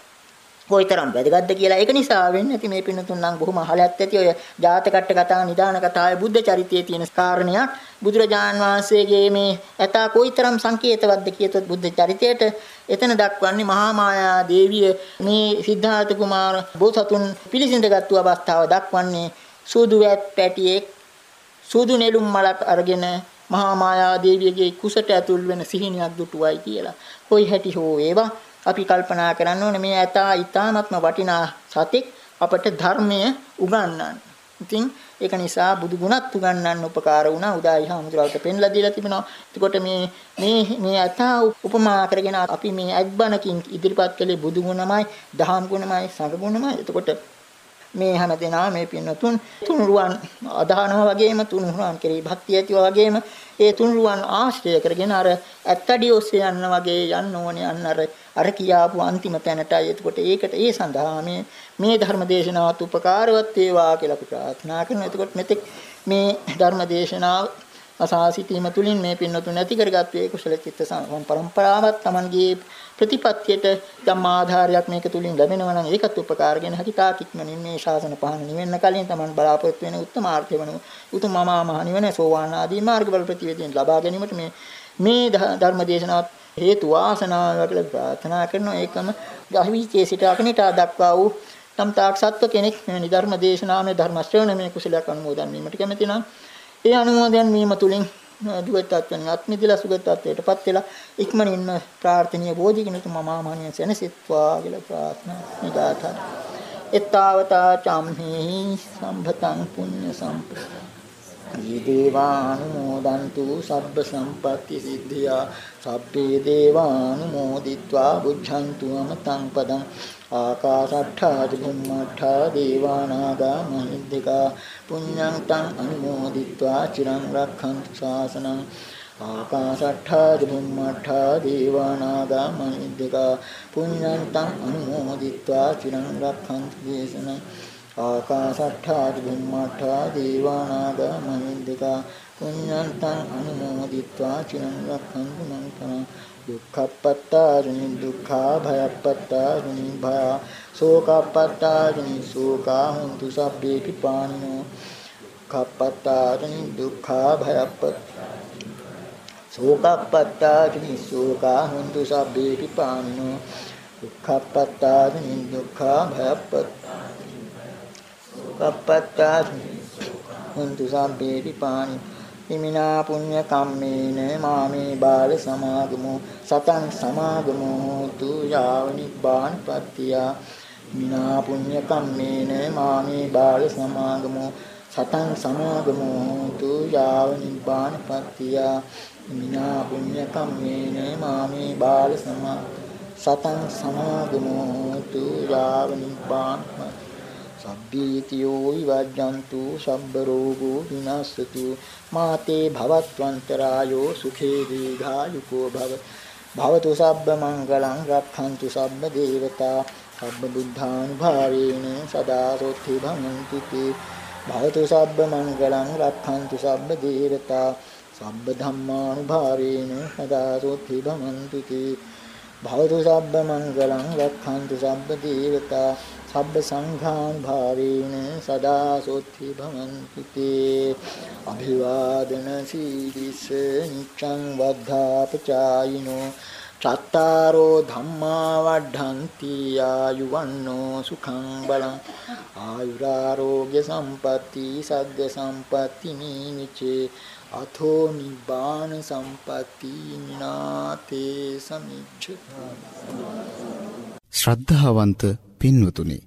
කොයිතරම් වැදගත්ද කියලා ඒක නිසා වෙන්නේ නැති මේ පින්නතුන් නම් බොහොම අහලත් ඇති ඔය ජාතකට්ට කතා නිදාන කතාවේ බුද්ධ චරිතයේ තියෙන කාරණයක් බුදුරජාන් වහන්සේගේ මේ ඇතා කොයිතරම් සංකේතවත්ද කියතොත් බුද්ධ චරිතයට එතන දක්වන්නේ මහා මායා දේවිය මේ සිද්ධාර්ථ කුමාර බෝසතුන් පිළිසිඳගත්තු අවස්ථාව දක්වන්නේ සූදු වැත් පැටියෙක් සූදු නෙළුම් මලක් අරගෙන මහා මායා දේවියගේ කුසට ඇතුල් වෙන සිහිනයක් දුටුවයි කියලා. කොයි හැටි හෝ ඒවා අපි කල්පනා කරන්න ඕනේ මේ ඇතා ඊ타ත්ම වටිනා සතෙක් අපට ධර්මය උගන්වන්න. ඉතින් ඒක නිසා බුදු ගුණත් උගන්වන්න උපකාර වුණා. උදායි හාමුදුරුවෝට පෙන්ලා දීලා තිබෙනවා. එතකොට මේ මේ මේ ඇතා උපමා කරගෙන අපි මේ අත්බණකින් ඉදිරිපත් කළේ බුදු ගුණමයි, දහම් ගුණමයි, සංඝ ගුණමයි. එතකොට මේ හැම දෙනා මේ පින්නතුන් තුනුරුවන් අදහනවා වගේම තුනුරුවන් කෙරෙහි භක්තිය ඇතිව වගේම ඒ තුනුරුවන් ආශ්‍රය කරගෙන අර ඇත්තඩිය ඔස්සේ යන්න වගේ යන්න ඕනේ යන්න අර අර කියාපු අන්තිම තැනටයි. එතකොට ඒකට ඒ සඳහා මේ මේ ධර්ම දේශනාවත් උපකාරවත් වේවා කියලා අපි ප්‍රාර්ථනා කරනවා. එතකොට මෙතෙක් මේ ධර්ම දේශනාව අසා සිටීම තුලින් මේ පින්නතුන් ඇති කරගත් ඒ කුසල චිත්ත පරම්පරාවත් Tamanගේ ප්‍රතිපත්තියට යම් ආධාරයක් මේක තුලින් ලැබෙනවා නම් ඒකත් උපකාරගෙන හැකිතා කික්මනින් මේ ශාසන පහන නිවෙන්න කලින් Taman බලාපොරොත්තු වෙන උත්තමාර්ථය වන උතුම් මමා මහ නිවන සෝවාන් ආදී මාර්ගබල ප්‍රතිවේදීන් ලබා ගැනීමට මේ මේ ධර්ම දේශනාවත් හේතු වාසනාව කියලා ප්‍රාර්ථනා කරනවා ඒකම ගහවිචේ සිට අකනිටා දක්වා වූ තම් තාක් සත්ව කෙනෙක් මේ නිධර්ම දේශනාවේ ධර්ම ශ්‍රවණමේ කුසලයක් අනුමෝදන් වීමට කැමති නම් ඒ අනුමෝදන් වීම තුලින් දුගතත්වයෙන් අත්මිදලා සුගතත්වයටපත් වෙලා ඉක්මනින්ම ප්‍රාර්ථනීය බෝධිගිනතු මමාමානිය සෙනසෙත්වා කියලා ප්‍රාර්ථනා නිගාථා. එත්තාවතා චම්හි සම්භතං පුඤ්ඤ සම්ප්‍රදාය සබ්බේ දේවානුමෝදන්තු සබ්බ සම්පත්ති සිද්ධියා සබ්බේ දේවානුමෝදිත්වා බුද්ධන්තු අමතං පදං ආකාශට්ඨා චුම්මට්ඨා දේවානාගා මහිද්దికා පුඤ්ඤං තං අනුමෝදිත්වා චිරං රක්ඛන්තු ශාසනං ආකාශට්ඨා චුම්මට්ඨා දේවානාගා මහිද්దికා පුඤ්ඤං තං අනුමෝදිත්වා චිරං රක්ඛන්තු දේශනං ආකාශට්ඨා චුම්මට්ඨා දේවානාග මහින්దికා පුඤ්ඤන්තං අනුමෝදිත්වා චිරං රක්ඛන්තු මං පරං දුක්ඛප්පත්තාරිනි දුක්ඛා භයප්පත්තාරිනි භය සෝකප්පත්තාරිනි සෝකා හුන්තු සබ්බේපි පානිනෝ කප්පත්තාරිනි දුක්ඛා භයප්පත් සෝකප්පත්තාරිනි සෝකා හුන්තු සබ්බේපි පානිනෝ දුක්ඛප්පත්තාරිනි දුක්ඛා භයප්පත් පප්පත්තාති හුන්තු සම්පේති පානි. හිමිනා පුඤ්ඤ කම්මේන මාමේ බාල සමාගමෝ. සතං සමාගමෝ තු යාව නිබ්බානපත්තිය මිනා පුඤ්ඤ කම්මේන මාමේ බාල සමාගමෝ. සතං සමාගමෝ තු යාව නිබ්බානපත්තිය මිනා පුඤ්ඤ කම්මේන මාමේ බාල සමා. සතං සමාගමෝ තු යාව නිබ්බානපත්තිය සබ්බීතියෝ විවජ්ජන්තු සබ්බ රෝගෝ විනාශතු මාතේ භවත්වන්තරායෝ සුඛේ දීඝායුකෝ භව භවතු සබ්බ මංගලං රක්ඛන්තු සබ්බ දේවතා සබ්බ බුද්ධානුභාවේන සදා සොත්ති භමන්ති තේ භවතු සබ්බ මංගලං රක්ඛන්තු සබ්බ දේවතා සබ්බ ධම්මානුභාවේන සදා සොත්ති භමන්ති තේ භවතු සබ්බ මංගලං රක්ඛන්තු සබ්බ දේවතා සබ්බ සංඝානුභාවේන සදා සොත්ති භවන්ති තේ අභිවාදන සීලිස නිච්ඡං වද්ධාපචායිනෝ. චත්තාරෝ ධම්මා වඩ්ඩಂತಿ ආයුවන්නෝ සුඛං බලං. ආයුරාෝග්‍ය සම්පatti සග්ග සම්පatti නීචේ අතෝ නිබ්බාන සම්පatti නාතේ සමිච්ඡතා. ශ්‍රද්ධාවන්ත පින්වතුනි